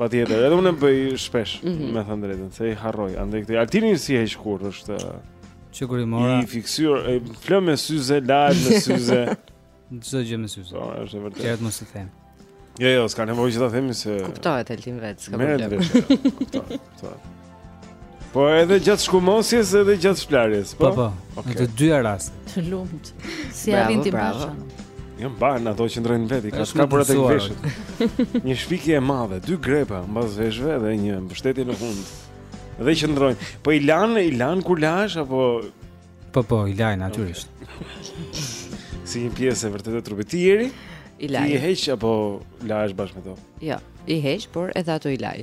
Patjetër, edhe unë e bëj shpesh, mm -hmm. me thënë drejtën, se i harroj. Andaj këtë Altini si e shkur është që kur i mora. I fiksuar, e fle me syze, lahet me syze. Çdo gjë me syze. Po, është e vërtetë. Këtë mos e them. Jo, jo, s'ka nevojë që ta themi se Kuptohet Altin vetë, s'ka problem. Kuptohet. Kuptohet. Po edhe gjatë shkumosjes edhe gjatë shplarjes, po? Po, po, okay. në të dyja raste. Të lumtë. Si ja bën ti bravo. Jo mban ato që ndrojnë vetë, ka shka për atë veshët. Një shpikje e madhe, dy grepa mbas veshëve dhe një mbështetje në hundë. Dhe që ndrojnë. Po i lan, i lan kur lahesh apo Po po, i lan natyrisht. si një pjesë e vërtetë e trupit të tij. I laj. Ti i heq apo lahesh bashkë me to? Jo, i heq, por edhe ato i laj.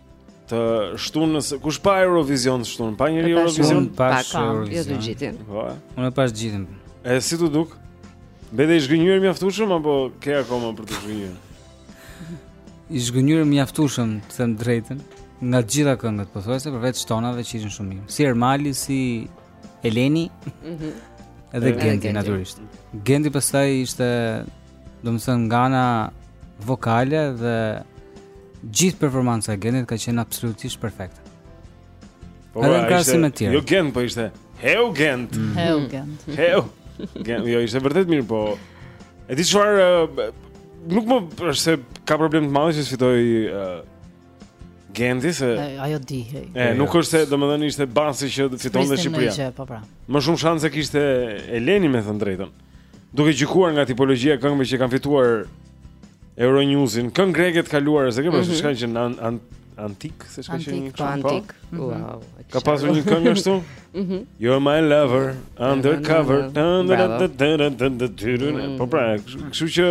të shtunës. Kush e pa Eurovision të shtunën? Pa njëri Eurovision? Pa Eurovision. Jo të gjithin. Po. Unë e pashë të gjithin. E si t'u duk? Mbete i zhgënjyer mjaftueshëm apo ke akoma për t'u zhgënjyer? I zhgënjyer mjaftueshëm, të them të drejtën, nga të gjitha këngët pothuajse përveç tonave që ishin shumë mirë. Si Ermali, si Eleni. Mhm. Edhe Genti natyrisht. Genti pastaj ishte Domethënë nga ana vokale dhe gjithë performanca e Gentit ka qenë absolutisht perfekte. Po, edhe në krahasim me të tjerë. Jo Gent, po ishte Eugent. Mm. Eugent. Eugent, jo ishte vërtet mirë, po e di çfarë nuk më është se ka problem të madh që s'fitoi uh, Genti se ajo dihej, nuk është se domethënë ishte basti që fitonte Shqipëria. Po pra. Më shumë shanse kishte Eleni me thënë drejtën. Duke gjykuar nga tipologjia e këngëve që kanë fituar Eurovisionin, këngë greke të kaluara, se ke parasysh, ç'ka qenë an, an, antik, se ç'ka qenë një këngë po, antik. Mm -hmm. Wow. Ka pasur një këngë ashtu? Mhm. Mm You're my lover, undercover. Mm. Po pra, kështu që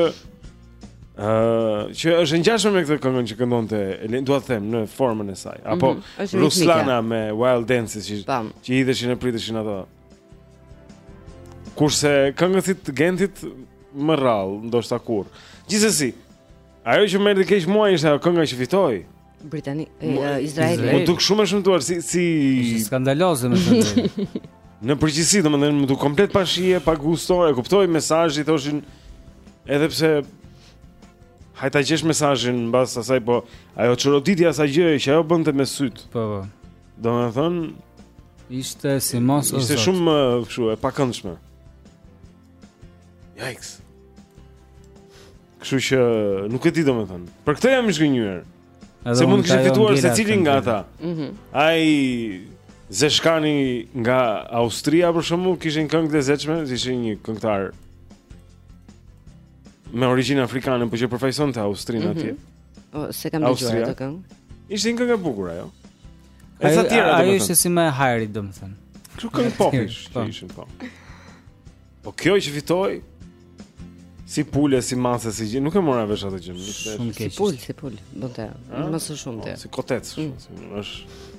ë uh, që është e ngjashme me këtë këngën që këndonte Eleni dua të them në formën e saj apo mm -hmm. Ruslana me Wild Dances që që hidheshin e përdridheshin ato Kurse këngë si të Gentit më rrallë, ndoshta kurrë. Gjithsesi, ajo që më erdhi keq mua ishte ajo kënga që fitoi. Britani, Izraeli. M'u duk shumë e shëmtuar si si skandaloze më thënë. Në përgjithësi, domethënë m'u duk komplet pa shije, pa gusto, e kuptoj mesazhin, thoshin edhe pse hajde ta gjesh mesazhin mbas asaj po ajo çoroditja e saj gjë që ajo bënte me sytë. Po po. Domethënë ishte si mos o zot Ishte shumë ë kështu e pakëndshme Jajks Kështu që nuk e di domethënë Për këtë jam i zhgënjyer Se mund të kishte fituar secili nga ata mhm. Ai Zeshkani nga Austria për shembull Kishin këngë të lezetshme Ishte një këngëtar Me origin afrikane Po që përfaqësonte Austrinë mm -hmm. atje O, s'e kam dëgjuar atë këngë. Ishte një këngë e bukur ajo. Ai si të tjerat domethënë. Ai ishte si më e hajrit domethënë. Kjo këngë pop ishte, po. ishin po. Po kjo që fitoi si pulë, si mace, si gjë, nuk e mora vesh atë gjë. Shumë keq. Si pulë, si pulë, bënte. Më së shumti. Po, si kotec, mm. shumë, është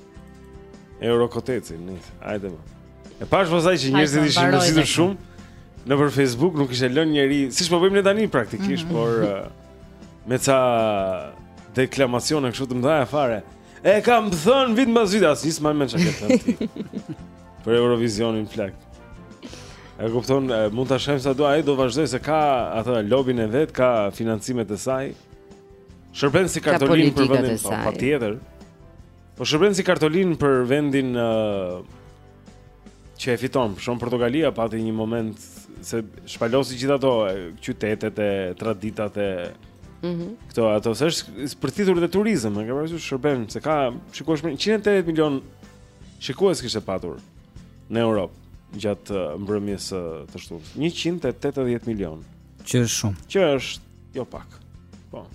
Eurokoteci, nis. Hajde më. E pashë pastaj që njerëzit ishin mërzitur shumë. Nëpër Facebook nuk ishte lënë njeri, siç po bëjmë ne tani praktikisht, mm. por Me ca deklamacione kështu të mëdha fare. E kam thënë vit mbas vit asnjë s'ma vë mend ça ke thënë ti. Për Eurovisionin flas. E kupton, mund ta shajmë sa të duam ai do vazhdojë se ka atë lobin e vet, ka financimet e saj. Shërben si kartolinë për vendin, po, patjetër. Po shërben si kartolinë për vendin uh, që e fiton. Për shembull Portugalia pati një moment se shpalosi gjithë ato qytetet e traditat e Mm -hmm. Këto ato se është përthithur dhe turizëm, e ke parasysh shërben se ka shikueshmëri 180 milion shikues kishte patur në Europë gjatë uh, mbrëmjes së uh, të shtunës. 180 milion. Që është shumë. Që është jo pak. Po.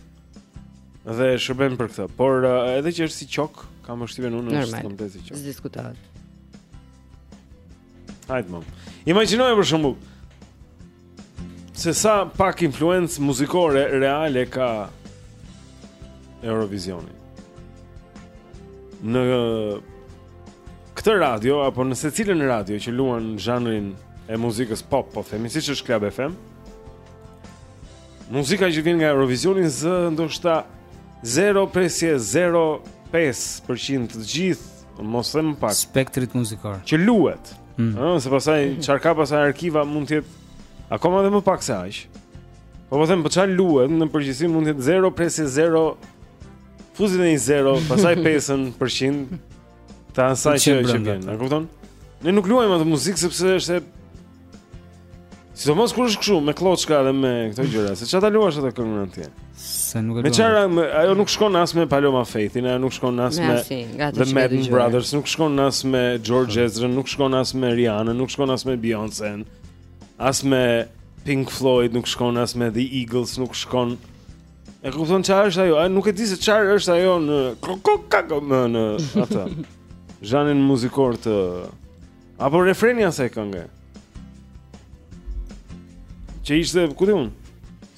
Dhe shërben për këtë, por uh, edhe që është si qok, kam përshtypjen unë është komplet si qok. Diskutohet. Hajt mo. Imagjinoje për shembull se sa pak influencë muzikore reale ka Eurovisioni. Në këtë radio apo në secilën radio që luan zhanrin e muzikës pop, po themi siç është Club FM, Muzika që vjen nga Eurovisioni zë ndoshta 0.05% të gjithë, mos them më pak. Spektrit muzikor. Që luhet. Mm. Ëh, se pastaj çfarë ka pastaj arkiva mund të jetë akoma edhe më pak se aq. Po po them, po çfarë luhet në përgjithësi mund të jetë 0.0 futi një 0, pastaj 5% të asaj që që vjen. E kupton? Ne nuk luajmë atë muzikë sepse është Sidomos kur është kështu me klloçka dhe me këto gjëra, se çfarë ta luash atë këngën atje? Se nuk e di. Me çfarë ajo nuk shkon as me Paloma Faithin, ajo nuk shkon as me The Madden Brothers, nuk shkon as me George Ezra, nuk shkon as me Rihanna, nuk shkon as me Beyoncé. As me Pink Floyd nuk shkon as me The Eagles nuk shkon. E kupton çfarë është ajo? As nuk e di se çfarë është ajo në kokokako në atë. Zhanrin muzikor të Apo refreni asaj kënge Që ishte, ku di unë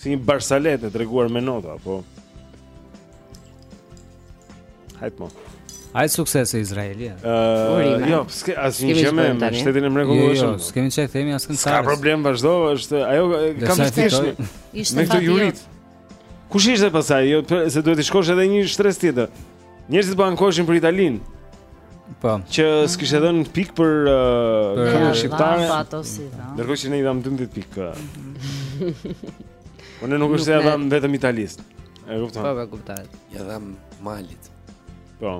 Si një barsaletë e treguar me nota Apo Hajtë mo Hajtë suksese Izraelit uh, Jo, s'ke asnjë gjë me shtetin e mreku jo, jo, S'kemi ça i themi askënd S'ka problem, vazhdo është, Ajo, kam thjesht Me këto juritë Kush ishte pastaj, jo, se duhet të shkosh edhe një shtresë tjetër. Njerëzit po ankoheshin për Italinë. Po. Që s'kishte mm. dhënë pikë për uh, këngën shqiptare. Ndërkohë që ne i dhamë 12 pikë. Po ne nuk është se ia dhamë vetëm Italisë. E kupton? Po, e kuptoj. Ia dhamë Malit. Po.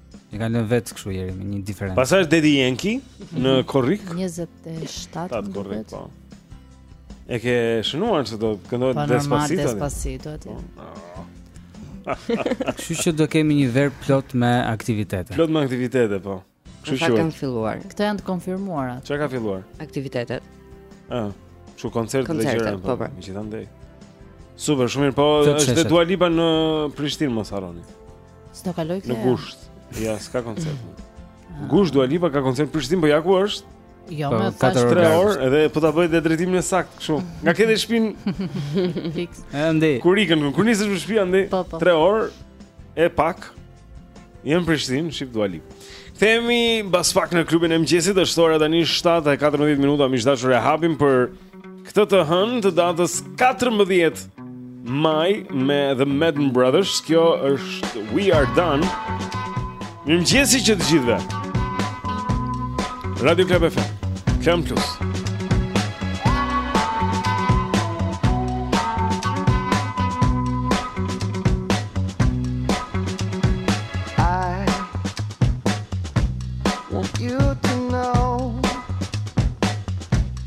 E kanë lënë vetë kështu Jeri me një diferencë. Pastaj është Daddy Yankee në Korrik. 27 Korrik po. E ke shënuar se do të këndohet po, Despacito. Po Despacito aty. Po. Kështu që do kemi një verë plot me aktivitete. Plot me aktivitete po. Kështu që kanë filluar. Këto janë të konfirmuara. Çka ka filluar? Aktivitetet. Ëh. Kështu koncert dhe gjëra. Po, po. Megjithatë. Super, shumë mirë. Po, është Dua Lipa në Prishtinë, mos harroni. S'do kalojë këtë. Në gusht. Ja, s'ka koncert. Gusht Dua Lipa ka koncert Prishtinë, po ja ku është? Jo, më ka 3 orë edhe po ta bëj dhe drejtimin e saktë kështu. Nga ke dhe shpinë fiks. Andi. Kur ikën, kur nisesh në shtëpi Andi? 3 po, po. orë e pak. Je në Prishtinë, shif Dua Lipa. Kthehemi mbas pak në klubin e mëngjesit, është ora tani 7:14 minuta, miq të dashur e hapim për Këtë të hënë të datës 14 maj me The Madden Brothers, kjo është We Are Done. Mirëmëngjesi të gjithëve. Radio Club FM, Klan Plus.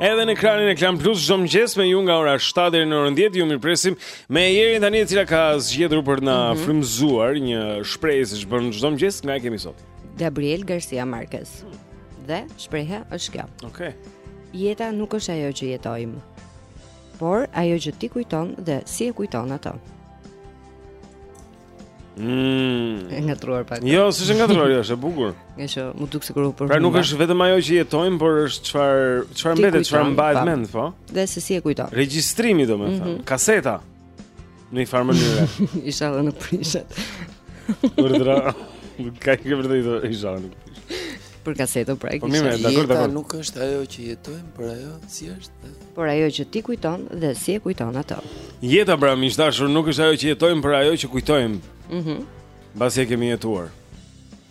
Edhe në ekranin e Klan Plus çdo mëngjes me ju nga ora 7 deri në orën 10 ju mirëpresim me Jerin tani e cila ka zgjedhur për të na mm -hmm. frymëzuar një shprehje siç bën çdo mëngjes nga e kemi sot. Gabriel Garcia Marquez. Dhe shprehja është kjo. Okej. Okay. Jeta nuk është ajo që jetojmë, por ajo që ti kujton dhe si e kujton atë. Mm. E ngatërruar pak. Jo, s'është e ngatërruar, jo, është e bukur. Ngaqë m'u duk sikur u përfund. Pra nuk është vetëm ajo që jetojmë, por është çfarë çfarë mbetet, çfarë mbahet mend, po. Dhe se si e kujton. Regjistrimi domethënë, mm -hmm. kaseta. Në një farë mënyre. Isha dhe nuk prishet. Urdhëro. Ka ke vërtetë isha dhe nuk prishet. Për kasetën pra e po, kisha. Po mirë, dakord, Nuk është ajo që jetojmë, por ajo si është. Por ajo që ti kujton dhe si e kujton atë. Jeta pra miq të dashur nuk është ajo që jetojmë, por ajo që kujtojmë. Mhm. Mm Mbasi e kemi jetuar.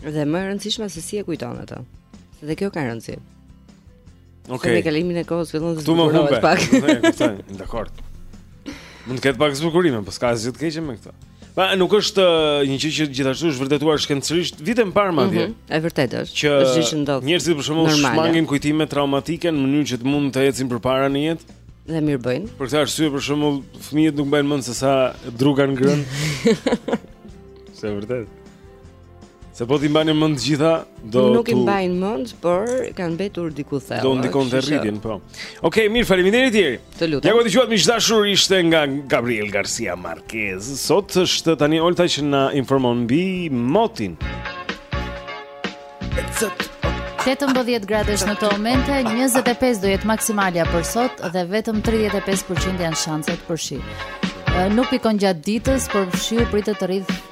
Dhe më e rëndësishme se si e kujton atë. Se dhe kjo ka rëndësi. Okej. Me kalimin e kohës fillon të zbukurohet pak. Dakor. Mund të ketë pak zbukurime, po s'ka asgjë të keqe me këtë. Po nuk është uh, një gjë që gjithashtu është vërtetuar shkencërisht vite më parë madje. Mm -hmm, e vërtetë është. Që është gjë që ndodh. Njerëzit për shembull shmangin kujtime traumatike në mënyrë që të mund të ecin përpara në jetë. Dhe mirë bëjnë. Për këtë arsye për shembull fëmijët nuk mbajnë mend se sa dru kanë ngrënë. Se vërtet. Se po t'i mbanin mend të gjitha, do tu Nuk i mbajnë mend, por kanë mbetur diku thellë. Do ndikon te rritja, po. Okej, okay, mirë, faleminderit Jeri. Të lutem. Ajo që dëgjuat miq të dashur ishte nga Gabriel Garcia Marquez. Sot është tani Olta që na informon mbi motin. 18 gradë në këto momente, 25 do jetë maksimalja për sot dhe vetëm 35% janë shanset për shi. Nuk pikon gjatë ditës, por shiu pritet të rritë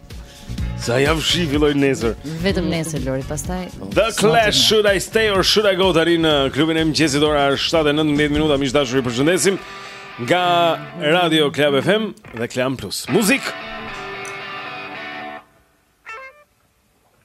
Sa ja shiu fillon nesër. Vetëm nesër Lori, pastaj The Clash should I stay or should I go tani në klubin e mëngjesit ora është 7:19 minuta, miq të dashur ju përshëndesim nga Radio Club FM dhe Klan Plus. Muzik.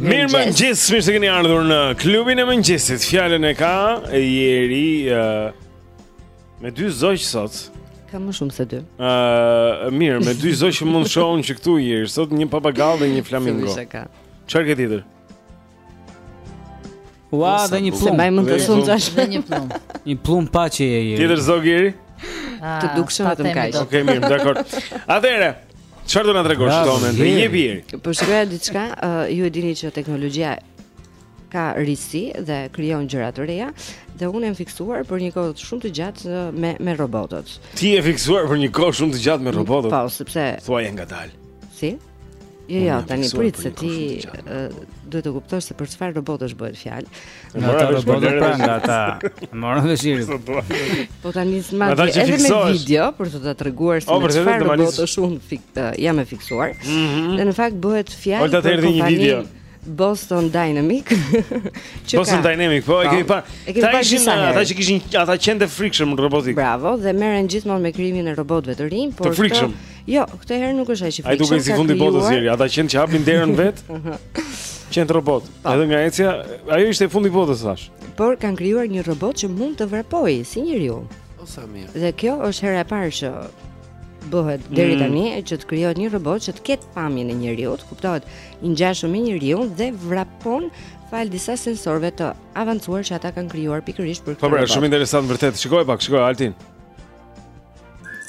Mirëmëngjes, mirë se keni ardhur në klubin e mëngjesit Fjalën e ka Jeri uh, Me dy zogj sot Ka më shumë se dy uh, Mirë, me dy zogj që mund t'i shoh unë që këtu Jeri Sot një papagall dhe një flamingo Çfarë ke tjetër? Ua, dhe një pëllumb. Se më mund të shoh tash. Dhe një pëllumb. Një pëllumb paqeje Jeri. Tjetër zog Jeri. Ah, të dukshëm vetëm kaq. Okej, mirë, dakor. Atëherë, çfarë do na tregosh këto moment? Dhe një vjerë. Po shkruaj diçka, ju e dini që teknologjia ka risi dhe krijon gjëra të reja dhe unë jam fiksuar për një kohë shumë të gjatë me me robotët. Ti je fiksuar për një kohë shumë të gjatë me robotët? Po, sepse thuaj ngadalë. Si? Jo, jo, tani prit se ti duhet të kuptosh se për çfarë robotësh bëhet fjalë. Nga ata robotët pra nga ata. Morën dhe shirin. Po tani s'kam ardhur edhe me video për të ta treguar se me çfarë robotësh unë fik jam e fiksuar. Mhm. Dhe në fakt bëhet fjalë për kompaninë. Boston Dynamic. Boston Dynamic, po e kemi po, parë. Ata ishin uh, ata që kishin ata qenë të frikshëm robotik. Bravo, dhe merren gjithmonë me krijimin e robotëve të rinj, por të frikshëm. Jo, këtë herë nuk është ai që frikshëm. Ai duket si fundi botës Jeri, ata qenë që hapin derën vetë. Qenë robot. Po. Edhe nga ecja, ajo ishte fundi botës thashë. Por kanë krijuar një robot që mund të vrapojë si njeriu. O sa mirë. Dhe kjo është hera e parë që bëhet deri mm. tani mm. që të krijohet një robot që të ketë pamjen e njeriut, kuptohet, i ngjashëm me njeriun dhe vrapon falë disa sensorëve të avancuar që ata kanë krijuar pikërisht për këtë. Po, pra, shumë interesante vërtet. Shikoje pak, shikoje Altin.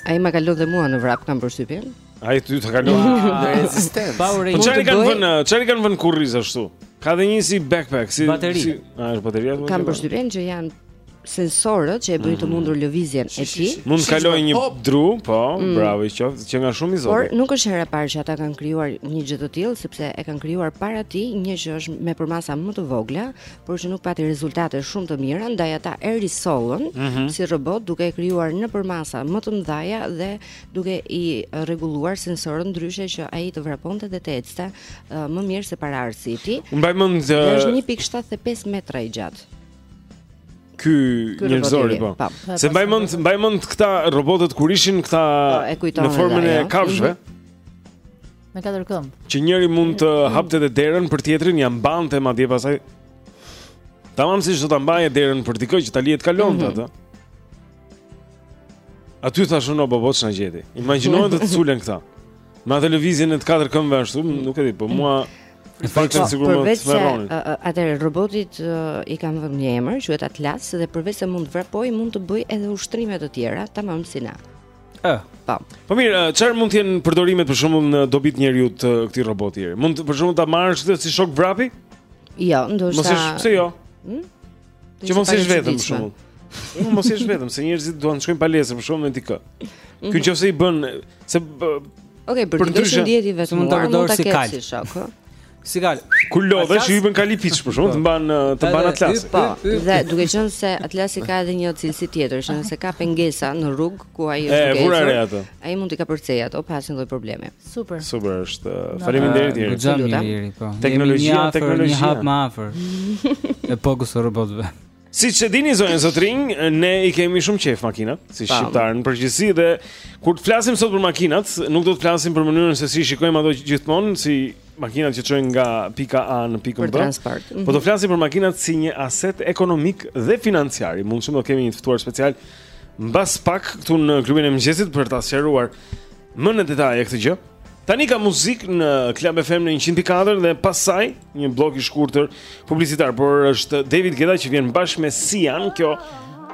Ai ma kalon dhe mua në vrap kam përshtypjen. Ai ty ta kalon në rezistencë. Po çfarë kanë vënë, çfarë kanë vënë në kurriz ashtu? Ka dhe një si backpack, si bateri. Si, a, është bateria? Kam përshtypjen që janë sensorët që e bëjnë të mhm. mundur lëvizjen e tij. Mund të kalojë një dru, po, mm. bravo i qoftë, qenka shumë i zoti. Por nuk është hera e parë që ata kanë krijuar një gjë të tillë, sepse e kanë krijuar para tij një që është me përmasa më të vogla, por që nuk pati rezultate shumë të mira, ndaj ata e risollën mm -hmm. si robot duke e krijuar në përmasa më të mëdha dhe duke i rregulluar sensorët ndryshe që ai të vraponte dhe të ecte uh, më mirë se paraardhësit. Unë mbaj mend uh, është 1.75 metra i gjatë. ky njerëzori po. Po. Se mbaj mend, mbaj mend këta robotët kur ishin këta po, në formën e kafshëve. Mhm. Me katër këmbë. Që njëri mund të mhm. hapte dhe derën për tjetrin, ia mbante madje pastaj. Tamam siç do ta mbaje derën për dikë që ta lije të kalonte mm -hmm. atë. Aty thashë unë bobo ç'na gjeti. Imagjino të të sulen këta. Me atë lëvizjen e të katër këmbëve ashtu, mm. nuk e di, po mua në fakt është sigurisht më tmerronin. Atëherë robotit i kanë vënë një emër, quhet Atlas dhe përveçse mund të vrapojë, mund të bëjë edhe ushtrime të tjera, tamam si ne. Ë. Po. Po mirë, çfarë mund të jenë përdorimet për shembull në dobi të njeriut të këtij roboti? Mund për shembull ta marrësh këtë si shok vrapi? Jo, ndoshta. Mos, e pse jo. Hm? Që mos jesh vetëm për shembull. Që mos jesh vetëm, se njerëzit duan të shkojnë palestër për shembull me dikë. Mhm. Ky nëse i bën se Okej, për të mos ndier vetëm mund ta përdorësh si kalë. Si kalë. Kur lodhesh i hipën kalipiç për shembull, të po. mban të mban Atlasi. Po, dhe duke qenë se Atlasi ka edhe një cilësi tjetër, që nëse ka pengesa në rrugë ku ai është duke ecur, ai mund t'i kapërcejë ato pa asnjë lloj problemi. Super. Super është. Faleminderit Iri. Goxha mirë Iri, po. Teknologjia, teknologjia. Një hap më afër. Epokës së robotëve. Siç e dini zonja e zotërinj, ne i kemi shumë qejf makinat, si Tamam. shqiptarë në përgjithësi dhe kur të flasim sot për makinat, nuk do të flasim për mënyrën se si i shikojmë ato gjithmonë, si makinat që të çojnë nga pika A në pikën B. Për transport. Po do mhm. flasim për makinat si një aset ekonomik dhe financiar. Më shumë do kemi një të ftuar special pas pak këtu në klubin e mëngjesit për ta sqaruar Më në detaje këtë gjë. Tani ka muzikë në Club FM në 104 dhe pastaj një blok i shkurtër publicitar, por është David Guetta që vjen bashkë me Sian, kjo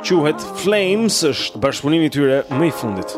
quhet Flames, është bashkëpunimi i tyre më i fundit.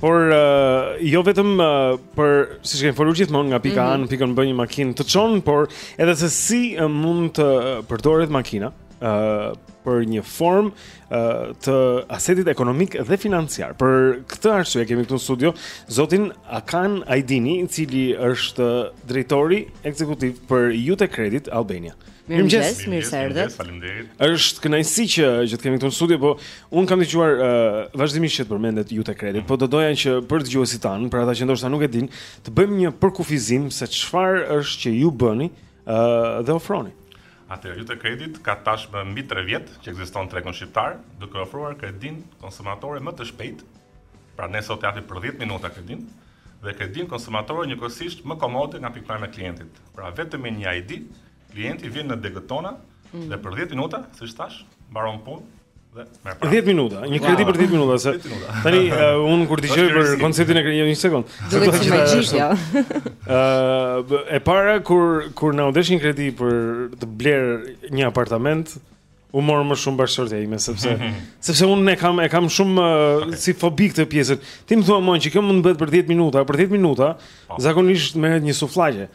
Por uh, jo vetëm uh, për siç kemi folur gjithmonë nga pika mm -hmm. A në pikën B një makinë të çon, por edhe se si uh, mund të uh, përdoret makina ë uh, për një formë uh, të asetit ekonomik dhe financiar. Për këtë arsye kemi këtu në studio zotin Akan Ajdini, i cili është drejtori ekzekutiv për Iute Credit Albania. Mirëmëngjes, mirë se erdhët. Faleminderit. Është kënaqësi që që të kemi këtu në studio, po un kam dëgjuar uh, vazhdimisht që të përmendet Iute Credit, po do doja që për dëgjuesit tanë, për ata që ndoshta nuk e dinë, të bëjmë një përkufizim se çfarë është që ju bëni uh, dhe ofroni. Atëherë, Iute Credit ka tashmë mbi 3 vjet që ekziston në tregun shqiptar, duke ofruar kredinë konsumatore më të shpejtë. Pra ne sot japim për 10 minuta kredinë dhe kredinë konsumatore njëkohësisht më komode nga pikëpamja e klientit. Pra vetëm me një ID, klienti vjen në degët tona mm. dhe për 10 minuta, siç thashë, mbaron punë. 10 minuta, një kredi për 10 minuta se. Tani uh, un kur dëgjoj për konceptin e kredisë, një sekond. Do të thotë magjik, jo. Ëh, e para kur kur na u desh një kredi për të blerë një apartament, U mor më shumë bashkëshortja ime sepse mhm. sepse unë e kam e kam shumë okay. si fobi këtë pjesën. Ti më thua mua që kjo mund të bëhet për 10 minuta, për 10 minuta po. zakonisht merret një suflaqe.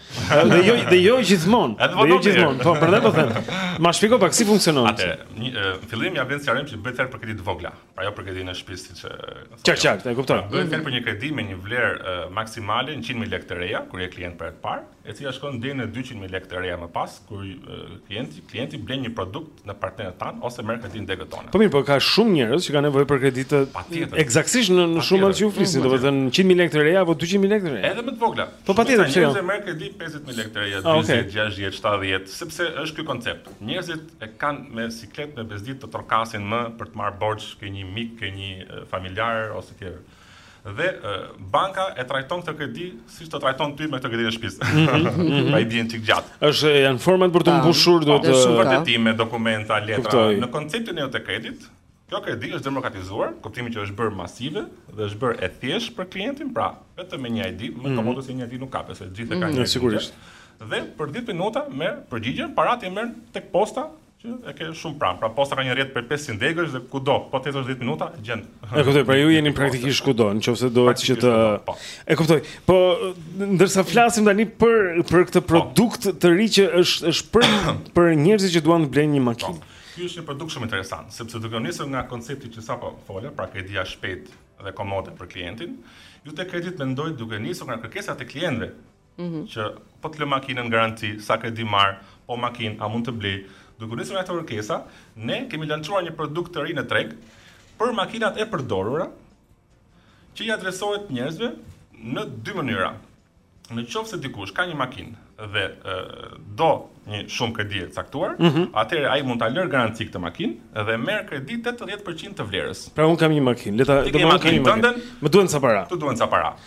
dhe jo dhe jo gjithmonë. Dhe jo gjithmonë. Po, prandaj po them. Ma shpjego pak si funksionon. Atëherë, në fillim ia vlen sqarim që bëhet fjalë për kredi të vogla, pra jo për kredinë e shtëpisë siç Dakord, dakord, e kuptoj. Pra, bëhet fjalë për një kredi me një vlerë maksimale 100.000 lekë të reja kur je klient për herë të parë. e cila shkon deri në 200 mijë lekë të reja më pas, kur klienti klienti blen një produkt nga partnerët tanë ose merr kredi në degët tona. Po mirë, po ka shumë njerëz që kanë nevojë për kredi ekzaktësisht në në shumën që ju flisni, domethënë 100 mijë lekë të reja apo 200 mijë lekë të reja. Edhe më të vogla. Po patjetër, pse jo? Njerëzit marrin kredi 50 mijë lekë të reja, 40, 60, 70, sepse është ky koncept. Njerëzit e kanë me siklet me bezdi të trokasin më për të marrë borxh ke një mik, ke një familjar ose tjetër Dhe banka e trajton këtë kredi siç të trajtoi ty me këtë kredinë e shtëpisë. Mhm, mhm, mhm. I bie një çik gjatë. Është janë format për të mbushur duhet shumë vërtetime, dokumenta, letra. Në konceptin e Iute Credit, kjo kredi është demokratizuar, kuptimi që është bërë masive dhe është bërë e thjeshtë për klientin, pra vetëm me një ID, më komode se një ID nuk ka, se të gjithë e kanë. Sigurisht. Dhe për 10 minuta merr përgjigjen, paratë i merr tek posta Që e ke shumë pranë. Pra posta ka një rrjet prej 500 degësh dhe kudo, po të ecësh 10 minuta, gjen. E kuptoj, pra ju jeni praktikisht kudo, nëse do të që të po. E kuptoj. Po ndërsa flasim tani për për këtë po. produkt të ri që është është për për njerëzit që duan të blejnë një makinë. Po. Ky është një produkt shumë interesant, sepse duke nisur nga koncepti që sapo fola, pra kredia e shpejtë dhe komode për klientin, Iute Credit mendoi duke nisur nga kërkesat e klientëve Mhm. që po të lë makinën garanci, sa kredi marr, po makinë, a mund të blej. Duke u nisur nga këto kërkesa, ne kemi lançuar një produkt të ri në treg për makinat e përdorura që i adresohet njerëzve në dy mënyra. Në qoftë se dikush ka një makinë dhe e, do një shumë kredie caktuar, Mhm. atëherë ai mund ta lërë garanci këtë makinë dhe merr kredi 80% të vlerës. Pra un kam një makinë, le ta Ti ke domethënë kam një makinë makinë. tënden? Më duhen ca para. Të duhen ca para.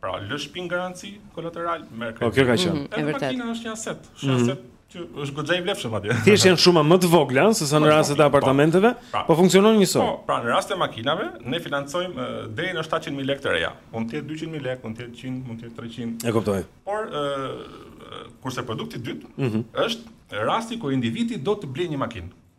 Pra, lë shpinë garanci kolateral, merr kredinë. Po kjo ka qenë. Mm -hmm, e vërtetë. Makina është një aset, është një mhm. aset që është goxha i vlefshëm atje. Thjesht janë shumë më të vogla se sa në po, rastet e po, po. apartamenteve, pra, po funksionon njësoj. Po, pra në rastin e makinave ne financojmë deri në 700.000 lekë të reja. Mund të jetë 200.000 lekë, mund të jetë 100, mund të jetë 300. E kuptoj. Por ë kurse produkti i dytë mm -hmm. është rasti kur individi do të blejë një makinë.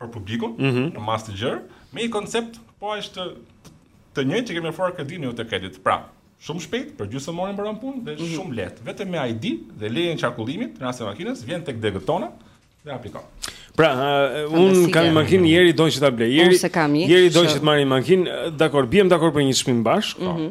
për publikun, mm -hmm. në masë të gjerë, me një koncept po aq të, të njëjtë që kemi ofruar kredinë Iute Credit. Pra, shumë shpejt, për gjysmë ore mbaron punë dhe mm -hmm. shumë lehtë. Vetëm me ID dhe lejen e qarkullimit në rastin e makinës, vjen tek degët tona dhe aplikon. Pra, uh, un kam një makinë Jeri do që ta blej. Jeri s'e kam një. Jeri do që të marrë një makinë, dakord, biem dakord për një çmim bashkë. Mm -hmm.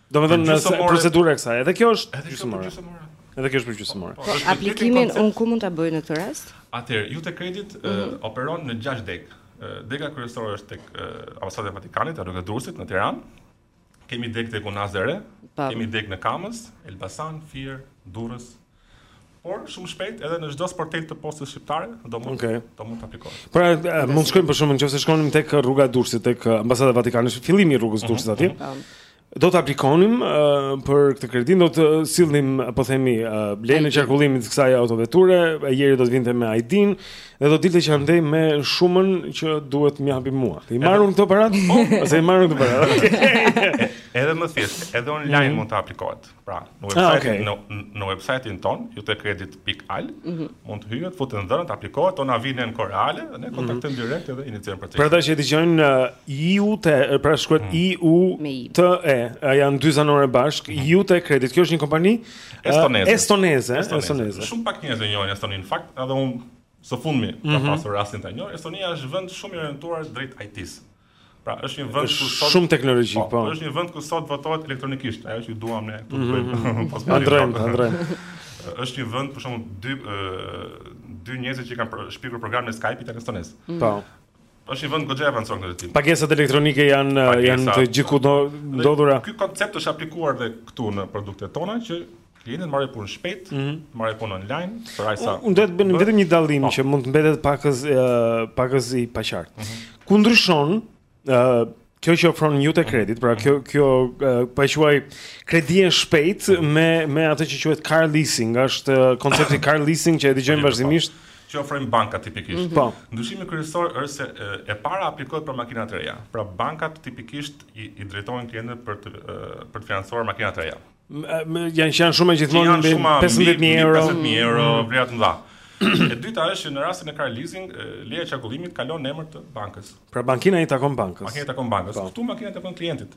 Domethënë procedura e kësaj. Edhe kjo është gjysmë ore. Edhe kjo është për gjysmë ore. Po, aplikimin un ku mund ta bëj në këtë rast? Atëherë, Iute Credit mhm. operon në 6 degë. Dega kryesore është tek Ambasada e Vatikanit, te rruga e Durrësit në Tiranë. Kemi degë tek Unaza e Re, po. kemi degë në Kamëz, Elbasan, Fier, Durrës, por shumë shpejt edhe në çdo sportel të postës shqiptare do mund okay. do mund të aplikosh. Pra mund të shkojmë për shembull nëse shkonim tek rruga e Durrësit tek ambasada e Vatikanit, fillimi i rrugës së Durrësit aty. Mhm, mhm. Do të aplikonim uh, për këtë kredi, do të sillnim, po themi, uh, lejen e qarkullimit të kësaj autoveture, e Jeri do të vinte me ID-n dhe do dilte që andej me shumën që duhet më japi mua. I marr un këto para? Po, ose i marr un këto para. Edhe më thjesht, edhe online mm -hmm. mund të aplikohet. Pra, në website-in në, në website-in ton, iutecredit.al, mm -hmm. mund të hyhet, futen dhënat, aplikohet, ato na vinë në kohë reale dhe ne kontaktojmë mm -hmm. direkt edhe iniciojmë procesin. Për ata që dëgjojnë uh, Iute, uh, pra shkruhet mm -hmm. I U T E, uh, janë dy zanore bashkë, mm -hmm. Iute Credit. Kjo është një kompani uh, estoneze. Estoneze, estoneze. estoneze. Shumë pak njerëz e njohin Estoninë, në fakt, edhe unë së fundmi mm -hmm. kam mhm. pasur rastin ta njoh. Estonia është vend shumë i orientuar drejt IT-së. Pra është një vend ku sot shumë teknologjik, po, po. Është një vend ku sot votohet elektronikisht, ajo që duam ne këtu të bëjmë. Mhm. Ëndërrojmë, ëndërrojmë. Është një vend për shembull dy dy njerëz që kanë shpikur programin e Skype-it nga Estonia. Mhm. Po. Është një vend goxha i avancuar në drejtim. Pagesat elektronike janë janë të gjithëkudondodhura. Ky koncept është aplikuar edhe këtu në produktet tona që Klientët mbarojnë punë shpejt, mm -hmm. mbarojnë punë online, prandaj sa. Unë dua të bëj vetëm një dallim po. që mund të mbetet pakëz uh, pakëz i paqartë. Mm -hmm. Ku ndryshon ë uh, kjo që ofron Iute Credit, pra kjo mhm. kjo uh, po e quaj kredi e shpejtë mm -hmm. me me atë që quhet car leasing, është uh, koncepti car leasing që e dëgjojmë po. vazhdimisht që ofrojnë bankat tipikisht. Mm -hmm. Po. Ndryshimi kryesor është se e, e para aplikohet për makina të reja. Pra bankat tipikisht i, i drejtojnë klientët për të e, për të financuar makina të reja. janë janë shuma gjithmonë mbi 15000 euro, 15000 euro mm. vlera të mëdha. E dyta është që në rastin e car leasing, leja e qarkullimit kalon në emër të bankës. Pra bankina i takon bankës. Makina i takon bankës. Po. Këtu makina i takon klientit.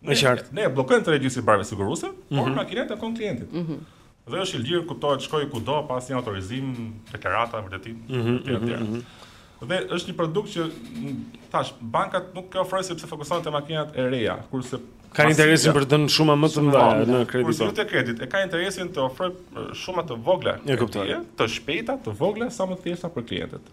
E qartë. Ne, ne bllokojmë te regjistri i barrëve siguruese, mm -hmm. por mhm. makina i takon klientit. Mm -hmm. Dhe është i lirë, kuptohet, të shkojë kudo pa asnjë autorizim, deklarata, vërtetim, etj, etj. Dhe është një produkt që thashë, bankat nuk e ofrojnë sepse fokusohen te makinat e reja, kurse kanë interesin për të dhënë shuma më të mëdha në kredi. Kurse Iute Credit e ka interesin të ofrojë shuma të vogla, e kuptoj, të shpejta, të vogla sa më të thjeshta për klientët.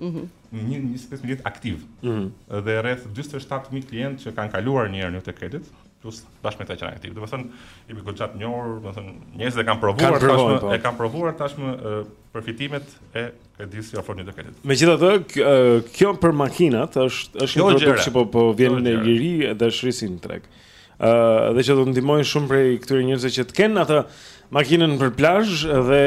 Mhm. Mm një 25 mijë aktivë. Mhm. Mm dhe rreth 47000 klientë që kanë kaluar një herë në Iute Credit, plus bashkë me këta që janë aktivë. Domethënë, jemi goxha të njohur, domethënë, njerëzit e kanë provuar kanë tashmë, po. e kanë provuar tashmë përfitimet e kredisë që ofron Iute Credit. Megjithatë, kjo për makinat është është një produkt që po po vjen i ri dhe si risi në treg. Ëh, ë uh, dhe që do të ndihmojë shumë prej këtyre njerëzve që të kenë atë makinën për plazh dhe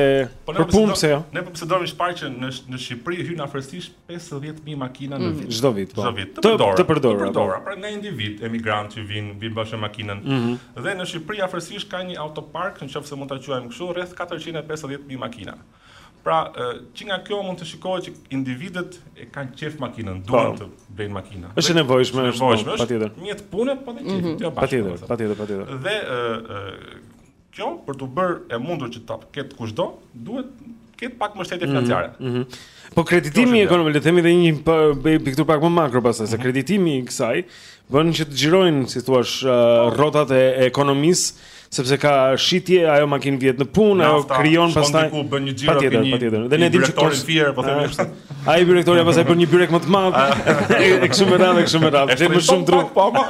po për punë pse jo? Ne po bisedonim që më parë që në në Shqipëri hyjnë afërsisht 50000 makina në mm. vit. Çdo vit, po. Çdo vit. Të përdorura. Të përdorura, të përdorura pra nga individë emigrantë që vijnë, vijnë bashkë me makinën. Mm -hmm. Dhe në Shqipëri afërsisht ka një autopark, nëse mund ta quajmë kështu, rreth 450000 makina. Pra, që nga kjo mund të shikohet që individët e kanë qejf makinën, po. duan të bëjnë makina. Është e nevojshme, është e nevojshme, patjetër. Mjet pune, po dhe qejfi, po patjetër, patjetër, patjetër. Dhe ë ë kjo për t'u bërë e mundur që ta ketë kushdo, duhet të ketë pak mbështetje mhm, financiare. Mm -hmm. Po kreditimi i ekonomisë, le të themi edhe një bëj pikturë pak më makro pastaj, se mhm. kreditimi i kësaj bën që të xhirojnë, si thua, rrotat e ekonomisë sepse ka shitje ajo makinë vihet në punë, ajo krijon pastaj ku bën një xhiro këtu një tjetër. Dhe ne dimë se korin fier, po themi kështu. Ai byrektori pastaj bën një byrek më të madh. E kështu me radhë, kështu me radhë. Dhe më shumë druk po. Po,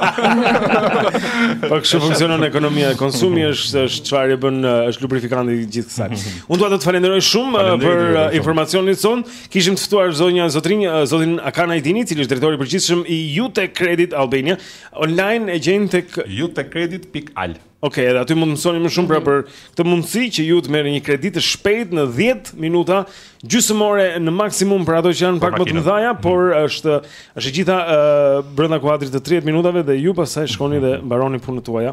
po kështu funksionon ekonomia e konsumit është është çfarë e bën është lubrifikanti i gjithë kësaj. Mhm. Unë dua të të falenderoj shumë për informacionin sonte. Kishim të ftuar zonja e zotërinj, zotin Akan Ajdini, i cili është drejtori i përgjithshëm i Iute Credit Albania. Online e gjejmë tek Iute Credit pikë al. Ok, edhe aty mund të mësoni më shumë pra për këtë mundësi që ju të merrni një kredi të shpejtë në 10 minuta, gjysmë ore në maksimum për ato që janë pak më të mëdha, mhm. por është është e gjitha uh, brenda kuadrit të 30 minutave dhe ju pastaj shkoni dhe mbaroni punët tuaja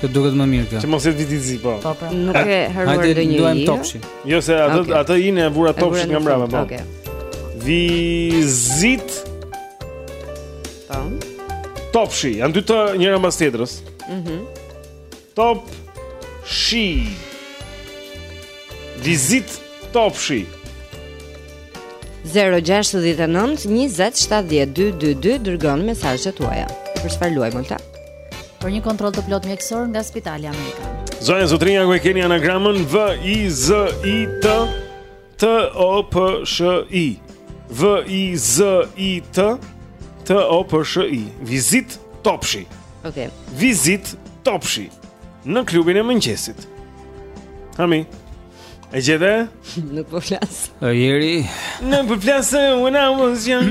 Kjo duket më mirë kjo. Që mos jetë vizit, po. Po, pra. Nuk e harroi ndonjëri. Hajde, duam topshi. Jo se atë okay. atë i-në e vura topshit nga mbrapa, po. Okej. Okay. Vizit. Po. Topshi, janë dy t njëra mbas tjetrës. Mhm. Mm Topshi. Vizit topshi. 0 6 19 20 7 12 2 2 Dërgoni mesazhet tuaja. Për çfarë luajmë, Olta? Për një kontroll të plotë mjekësor nga Spitali Amerikan. Zonja zotërinj, ja ku e keni anagramën V I Z I T T O P S H I V I Z I T T O P S H I Vizit Topshi. Okej. Okay. Vizit Topshi në klubin e mëngjesit. Hami. E gjete? Nuk po flas. O njeri. Nuk po flas Unë a unë zhjën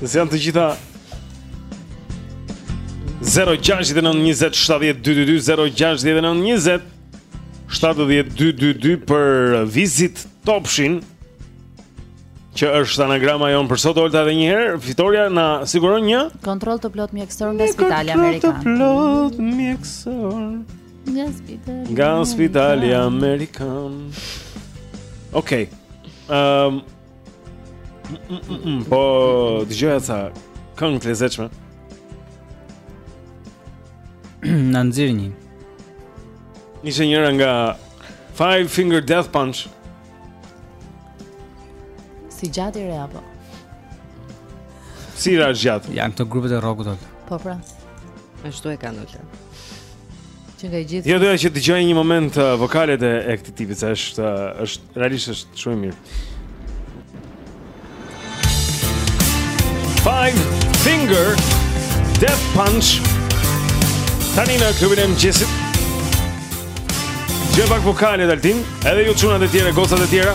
Se si janë të gjitha 0692070222 për vizit Topshin që është anagrama jonë për sot Olta edhe një herë fitorja na siguron një kontroll të plotë mjekësor nga Spitali Amerikan. Kontroll të plotë mjekësor nga Spitali. Nga Spitali Amerikan. Okej. Okay. Ehm um, Po, dëgjoja ca këngë të lezetshme. Na nxirr një. Nise njëra nga Five Finger Death Punch. Si gjatë i re apo? Si ra gjatë? Janë këto grupet e rrokut atë. Po pra. Ashtu e kanë atë. Që nga gjithë. Jo doja që dëgjojë një moment uh, vokalet e, e këtij tipi, se është uh, është realisht është shumë i mirë. Five Finger Death Punch Tani në klubin e mëngjesit Dëgjo pak vokalet Altin Edhe ju çunat e tjerë, gocat e tjera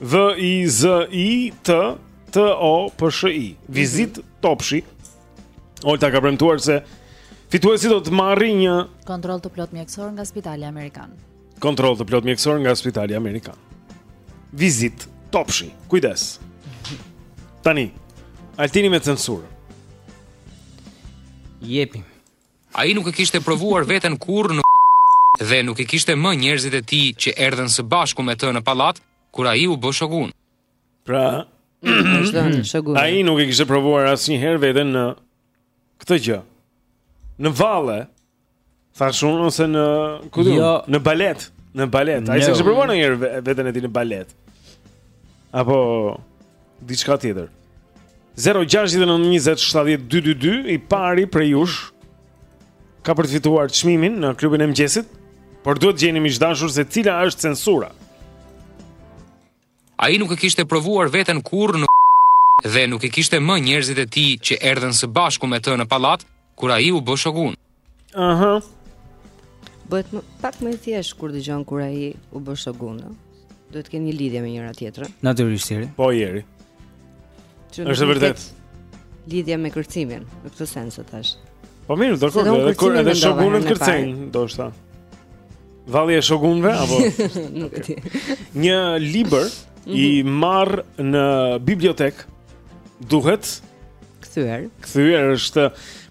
V I Z I T T O P S H I. Vizit mm -hmm. Topshi. Olta ka premtuar se fituesi do të marrë një kontroll të plotë mjekësor nga Spitali Amerikan. Kontroll të plotë mjekësor nga Spitali Amerikan. Vizit Topshi. Kujdes. Tani, Altini me censurë. Jepim. Ai nuk e kishte provuar veten kurrë në dhe nuk i kishte më njerëzit e tij që erdhën së bashku me të në pallat kur ai u bë shogun. Pra, shogun. Ai nuk e kishte provuar asnjëherë veten në këtë gjë. Në valle, thashë unë ose në kudo, jo. në balet, në balet. Ai s'e kishte provuar ndonjëherë veten e tij në balet. Apo diçka tjetër. 0692070222 i pari prej jush ka për të fituar çmimin në klubin e mëngjesit, por duhet të gjeni miq të dashur se cila është censura. Ai nuk e kishte provuar veten kurrë në dhe nuk e kishte më njerëzit e tij që erdhën së bashku me të në pallat kur ai u bë shogun. Aha. Uh -huh. Bëhet më, pak më e thjeshtë kur dëgjon kur ai u bë shogun. Duhet të kenë një lidhje me njëra tjetrën. Natyrisht, Jeri. Po Jeri. Është vërtet. Lidhja me kërcimin, në këtë sens e thashë. Po mirë, do të thotë kur edhe shogunët kërcejnë, ndoshta. Vallja e shogunëve apo nuk e di. Një libër i mhm. marrë në bibliotekë Duhet kthyer. Kthyer është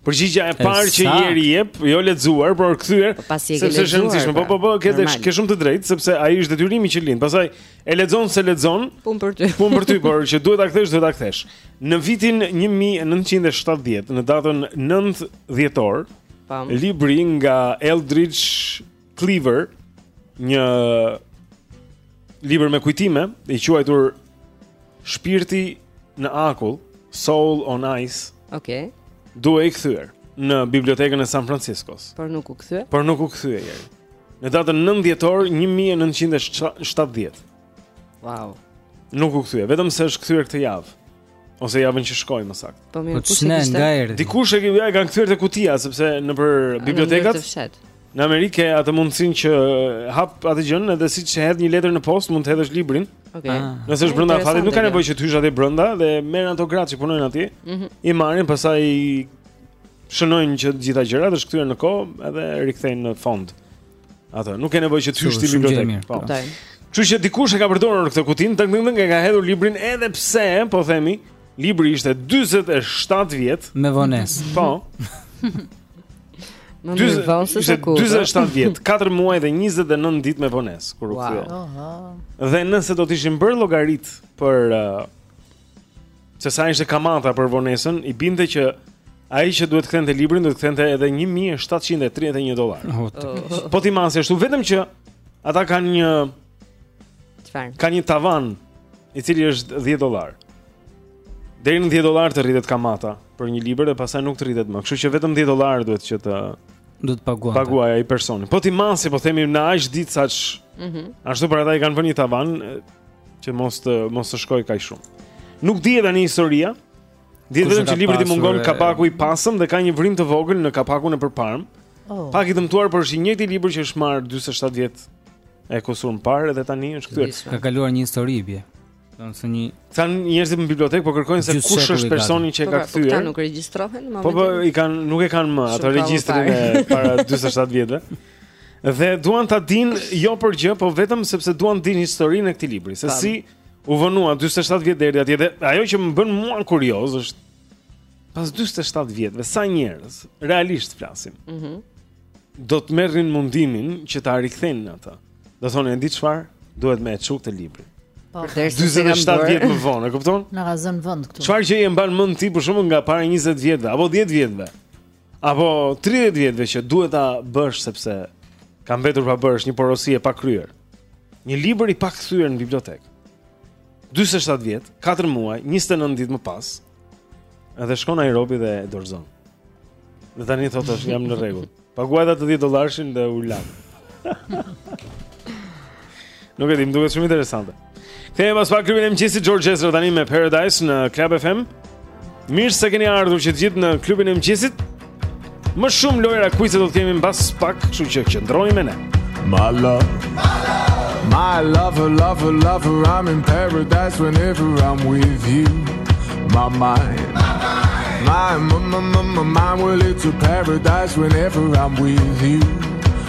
përgjigja e parë që Jeri jep, jo lexuar, por kthyer. Po pasi e ke lexuar. Sepse është e rëndësishme. Po po po, ke dhe ke shumë të drejtë sepse ai është detyrimi që lind. Pastaj e lexon s'e lexon. Punë për ty. Punë për ty, por që duhet ta kthesh, duhet ta kthesh. Në vitin 1970, në datën 9 dhjetor, libri nga Eldridge Cleaver, një libër me kujtime i quajtur Shpirti në akull, Soul on Ice. Okej. Okay. Duhej kthyer në bibliotekën e San Franciscos. Por nuk u kthye? Por nuk u kthye, Jeri. Në datën 9 dhjetor 1970. Wow. Nuk u kthye, vetëm se është kthyer këtë javë. Ose javën që shkoi më saktë. Po mirë, po kush e kishte? Nga erdhi. Dikush e ka, ja, kthyer te kutia sepse nëpër bibliotekat në Amerikë ke atë mundësinë që hap atë gjën edhe siç e hedh një letër në postë, mund të hedhësh librin. Okej. Okay. Ah. Nëse është brenda afatit, nuk ka nevojë që të hysh atje brenda dhe e marrin ato gratë që punojnë atje. Mm -hmm. I marrin, pastaj shënojnë që të gjitha gjërat është kthyer në kohë edhe e rikthejnë në fond. Atë, nuk ke nevojë që të hysh ti në bibliotekë. Po. Kështu që dikush e ka përdorur këtë kutinë, tëng tëng tëng e ka hedhur librin edhe pse, po themi, libri ishte 47 vjet me vonesë. Po. Më mirë vonë sesa kurrë. 47 vjet, 4 muaj dhe 29 ditë me vonesë kur u kthye. Dhe nëse do të ishin bërë llogaritë për uh, Se sa ishte kamata për vonesën, i binte që ai që duhet të kthente librin do të kthente edhe 1731 dollarë. Oh, oh. Po t'i masje ashtu vetëm që ata kanë një çfarë? Ka një tavan i cili është 10 dollarë. Deri në 10 dollarë të rritet kamata për një libër dhe pastaj nuk të rritet më. Kështu që vetëm 10 dollarë duhet që të do të paguajë. Paguajë ai personi. Po t'i masje po themi në aq ditë sa ç'. Mhm. Mm ashtu por ata i kanë vënë një tavan Që mos të mos të shkojë kaq shumë. Nuk dihet tani historia. Dihet vetëm që librit i mungon kapaku i pasëm dhe ka një vrimë të vogël në kapakun e përparëm. Oh. Pak i dëmtuar por është i njëjti libër që është marrë 47 vjet e kusur më parë dhe tani është kthyer. Ka kaluar një histori bie. Thonë se një Thanë njerëzit në bibliotekë po kërkojnë se kush është personi që e po, ka po, kthyer. Po nuk regjistrohen më. Po po i kanë nuk e kanë më ato regjistrin e para 47 vjetëve. Dhe duan ta dinë jo për gjë, po vetëm sepse duan të dinë historinë e këtij libri, se si u vonua 47 vjet deri atje dhe ajo që më bën mua kurioz është pas 47 vjetëve sa njerëz realisht flasim. Mhm. Mm do të merrin mundimin që ta rikthenin atë. Do thonë e di çfarë, duhet me e çu këtë libër. Po, derisa se kam 47 bërë. vjet më vonë, e kupton? Na ka zënë vend këtu. Çfarë gjëje mban mend ti për shembull nga para 20 vjetëve apo 10 vjetëve? Apo 30 vjetëve që duhet ta bësh sepse ka mbetur pa bërë, është një porosi e pakryer. Një libër i pakthyer në bibliotekë. 47 vjet, 4 muaj, 29 ditë më pas, edhe shkon ai robi dhe e dorëzon. Dhe tani thotë se jam në rregull. Paguan dhe atë 10 dollarshin dhe u lanë. Nuk e di, më duket shumë interesante. Kthehemi pas pak në klubin e mëngjesit George Ezra tani me Paradise në Club FM Mirë se keni ardhur që të gjithë në klubin e mëngjesit Më shumë lojëra, kuize do të kemi ne pas pak Kështu që qëndroni me ne My love My lover, lover, lover I'm in paradise whenever I'm with you My mind My, my, my, my, my, my Well it's a paradise whenever I'm with you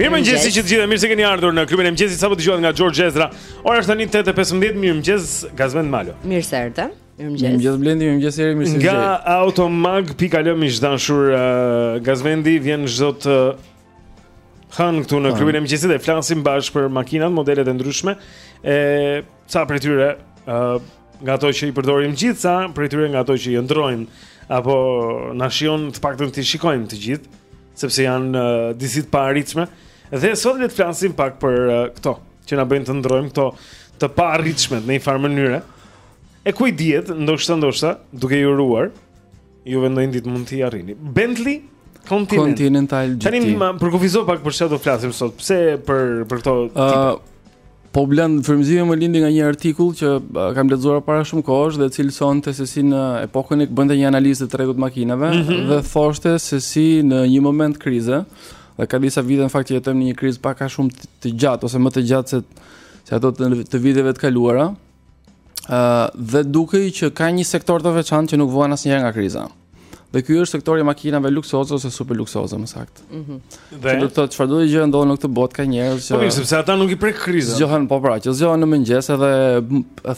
Mirëmëngjesi që të gjithë, mirë se keni ardhur në klubin e mëngjesit, sapo dëgjuat nga George Ezra Ora është tani 8.15, mirëmëngjesi, Gazmend Malo Mirë se erdhe, mirëmëngjesi Mirëmëngjesi Blendi, mirëmëngjesi Eri, mirë se ju gjej Nga Automag pikë com i dashur uh, Gazmendi, vjen çdo të uh, hënë këtu në klubin e mëngjesit dhe flasim bashkë për makinat, modelet e ndryshme E ca prej tyre uh, nga ato që i përdorim të gjithë, ca prej tyre nga ato që i ëndërrojmë Apo na shijon të paktën t'i shikojmë të gjithë Sepse janë uh, disi të paarritshme. Dhe sot le të flasim pak për uh, këto që na bëjnë të ëndërrojmë këto të paarritshme në një farë mënyre. E ku i dihet, ndoshta ndoshta, duke ju uruar, juve ndonjë ditë mund t'i arrini. Bentley Continental, Continental GT. Tani më përkufizo pak për çfarë do flasim sot. Pse për për këto uh, Po Blend frymëzimi më lindi nga një artikull që kam lexuar para shumë kohësh dhe cilësonte se si në epokën e bënte një analizë të tregut makinave mm -hmm. dhe thoshte se si në një moment krize dhe ka disa vite në fakt që jetojmë në një krizë pak a shumë të gjatë ose më të gjatë se se ato të, të viteve të kaluara, Uh, dhe dukej që ka një sektor të veçantë që nuk vuan asnjëherë nga kriza. Dhe ky është sektori i makinave luksoze ose super luksoze më saktë. Ëh. Mm dhe do të thotë çfarëdo gjë ndodh në këtë botë ka njerëz që Po mirë, sepse ata nuk i prek kriza. Zgjohen po pra, që zgjohen në mëngjes edhe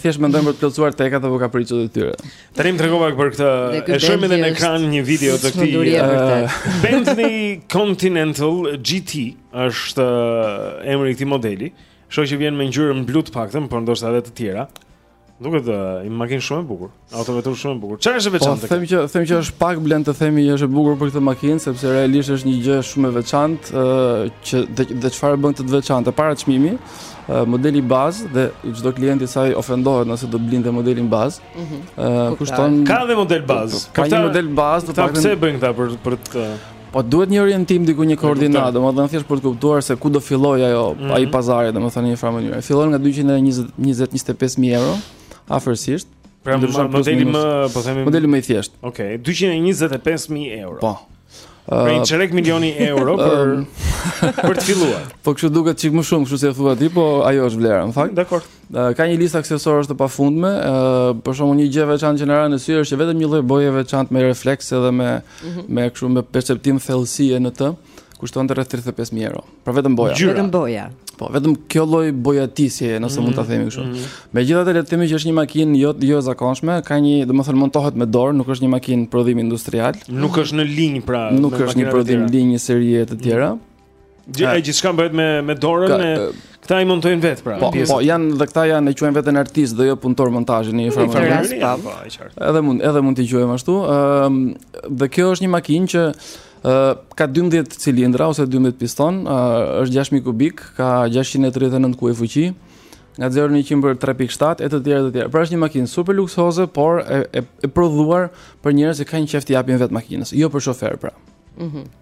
thjesht mendojnë për të plotësuar teka dhe për kapriçot e tyre. Tani më tregove për këtë, e shohim edhe në ekran një video të këtij. Eh, Bentley Continental GT është eh, emri i këtij modeli. Shoh që vjen me ngjyrën blu të paktën, por ndoshta edhe të tjera. Duket uh, eh, një makinë shumë e bukur, autoveturë shumë e bukur. Çfarë është e po, veçantë? Po them që them që është pak blen të themi që është e bukur për këtë makinë, sepse realisht është një gjë shumë e veçantë, ë uh, eh, që dhe, dhe çfarë bën këtë të veçantë para çmimi, uh, modeli bazë dhe çdo klient i saj ofendohet nëse do blinte modelin bazë. Ëh, mm -hmm. uh, kushton Ka dhe model bazë. Ka një model bazë, do të thotë. Pse bëjnë këta për për të Po duhet një orientim diku një koordinatë, domethënë thjesht për të kuptuar se ku do fillojë ajo, mm -hmm. ai pazari domethënë në një farë mënyrë. Fillon nga 220 225 mijë euro afërsisht. Pra ndryshon modeli më, po themi modeli më i thjeshtë. Okej, okay, 225 mijë euro. Po. Pra një çerek milioni euro për për të filluar. Po kështu duket çik më shumë, kështu si e thua ti, po ajo është vlera, në fakt. Dakor. Ka një listë aksesorësh të pafundme, për shembull një gjë e veçantë që na ra në sy është që vetëm një lloj boje e veçantë me refleks edhe me mm -hmm. me kështu me perceptim thellësie në të kushton rreth 35000 euro. Pra vetëm boja. Ngjyra. Vetëm boja. Po, vetëm kjo lloj bojatisje, nëse mm -hmm. mund ta mhm. themi kështu. Mm -hmm. Megjithatë le të themi që është një makinë jo jo e zakonshme, ka një, domethënë montohet me dorë, nuk është një makinë prodhim industrial. Nuk është në linjë pra. Nuk është një prodhim linjë serie e të tjera. Mm -hmm. Gjithë e gjithçka bëhet me me dorën e këta i montojnë vetë pra. Po, po janë dhe këta janë e quajnë veten artistë dhe jo punëtorë montazhi në një farë mënyrë. Po, po, e qartë. Edhe mund edhe mund t'i quajmë ashtu. Ëm dhe kjo është një makinë që ë ka 12 cilindra ose 12 pistonë, është 6000 kubik, ka 639 kuaj fuqi nga 0 në 100 për 3.7 e të tjera e të tjera. Pra është një makinë super luksoze, por e e, e prodhuar për njerëz që kanë qejf t'i japin vetë makinës, jo për shofer pra. Mhm. Mm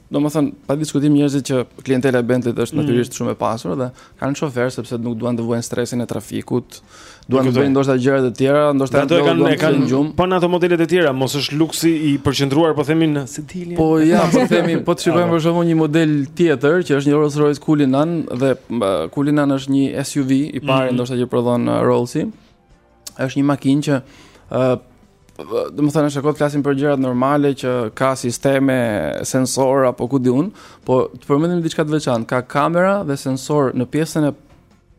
Domethënë, pa diskutim njerëzit që klientela e Bentley është mhm. natyrisht shumë e pasur dhe kanë shofer sepse nuk duan të vuajnë stresin e trafikut, duan të bëjnë ndoshta gjëra të tjera, ndoshta ata kanë kanë kanë gjumë. Po në ato modelet e tjera, mos është luksi i përqendruar, po themi në sediljen. Po ja, po themi, po të shikojmë për shembull një model tjetër që është një Rolls Royce Cullinan dhe Cullinan është një SUV i parë mhm. ndoshta që prodhon uh, Rolls-i. është një makinë që ë uh, domethënë është kot të flasim për gjërat normale që ka sisteme sensorë apo ku di unë, po të përmendim diçka të veçantë, ka kamera dhe sensorë në pjesën e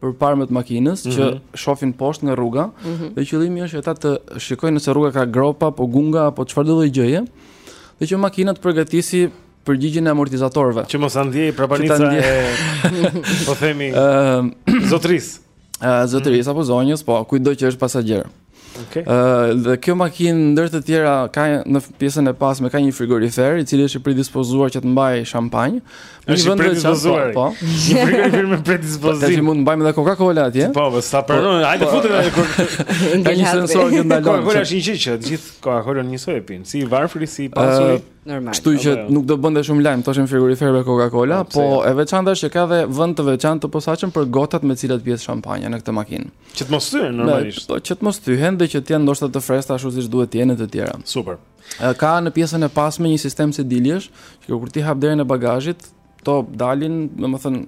përparme të makinës mm -hmm. që mhm. shofin poshtë nga rruga mm -hmm. dhe qëllimi është ata të shikojnë nëse rruga ka gropa apo gunga apo çfarëdo lloj gjëje dhe që makina të përgatisi përgjigjen e amortizatorëve që mos ta ndiejë prapanica e po themi ë zotrisë zotërisë apo zonjës, po kujdo që është pasagjer. Okay. Uh, dhe kjo makinë ndër të tjera ka në pjesën e pasme ka një frigorifer i cili është i predispozuar që të mbajë shampanjë. Është i po, predispozuar. Po. po. Një frigorifer me predispozim. Tash mund të mbajmë edhe Coca-Cola atje. Po, po, sa po, pranon, hajde futë edhe Coca-Cola. Ka një sensor që ndalon. Coca-Cola është një gjë që të gjithë Coca-Cola njësoj e pin, si i varfri si i pasuri. Uh, Normal. Kështu që jo. nuk do bënte shumë lajm, thoshim frigorifer me Coca-Cola, po, po jo. e veçanta është që ka dhe vend të veçantë të posaçëm për gotat me të cilat pihet shampanja në këtë makinë. Që të mos thyhen normalisht. Po, që të mos thyhen dhe që të jenë ndoshta të freskëta ashtu siç duhet të jenë e të tjera. Super. Ka në pjesën e pasme një sistem sediljesh, që kur ti hap derën e bagazhit, Këto dalin, domethënë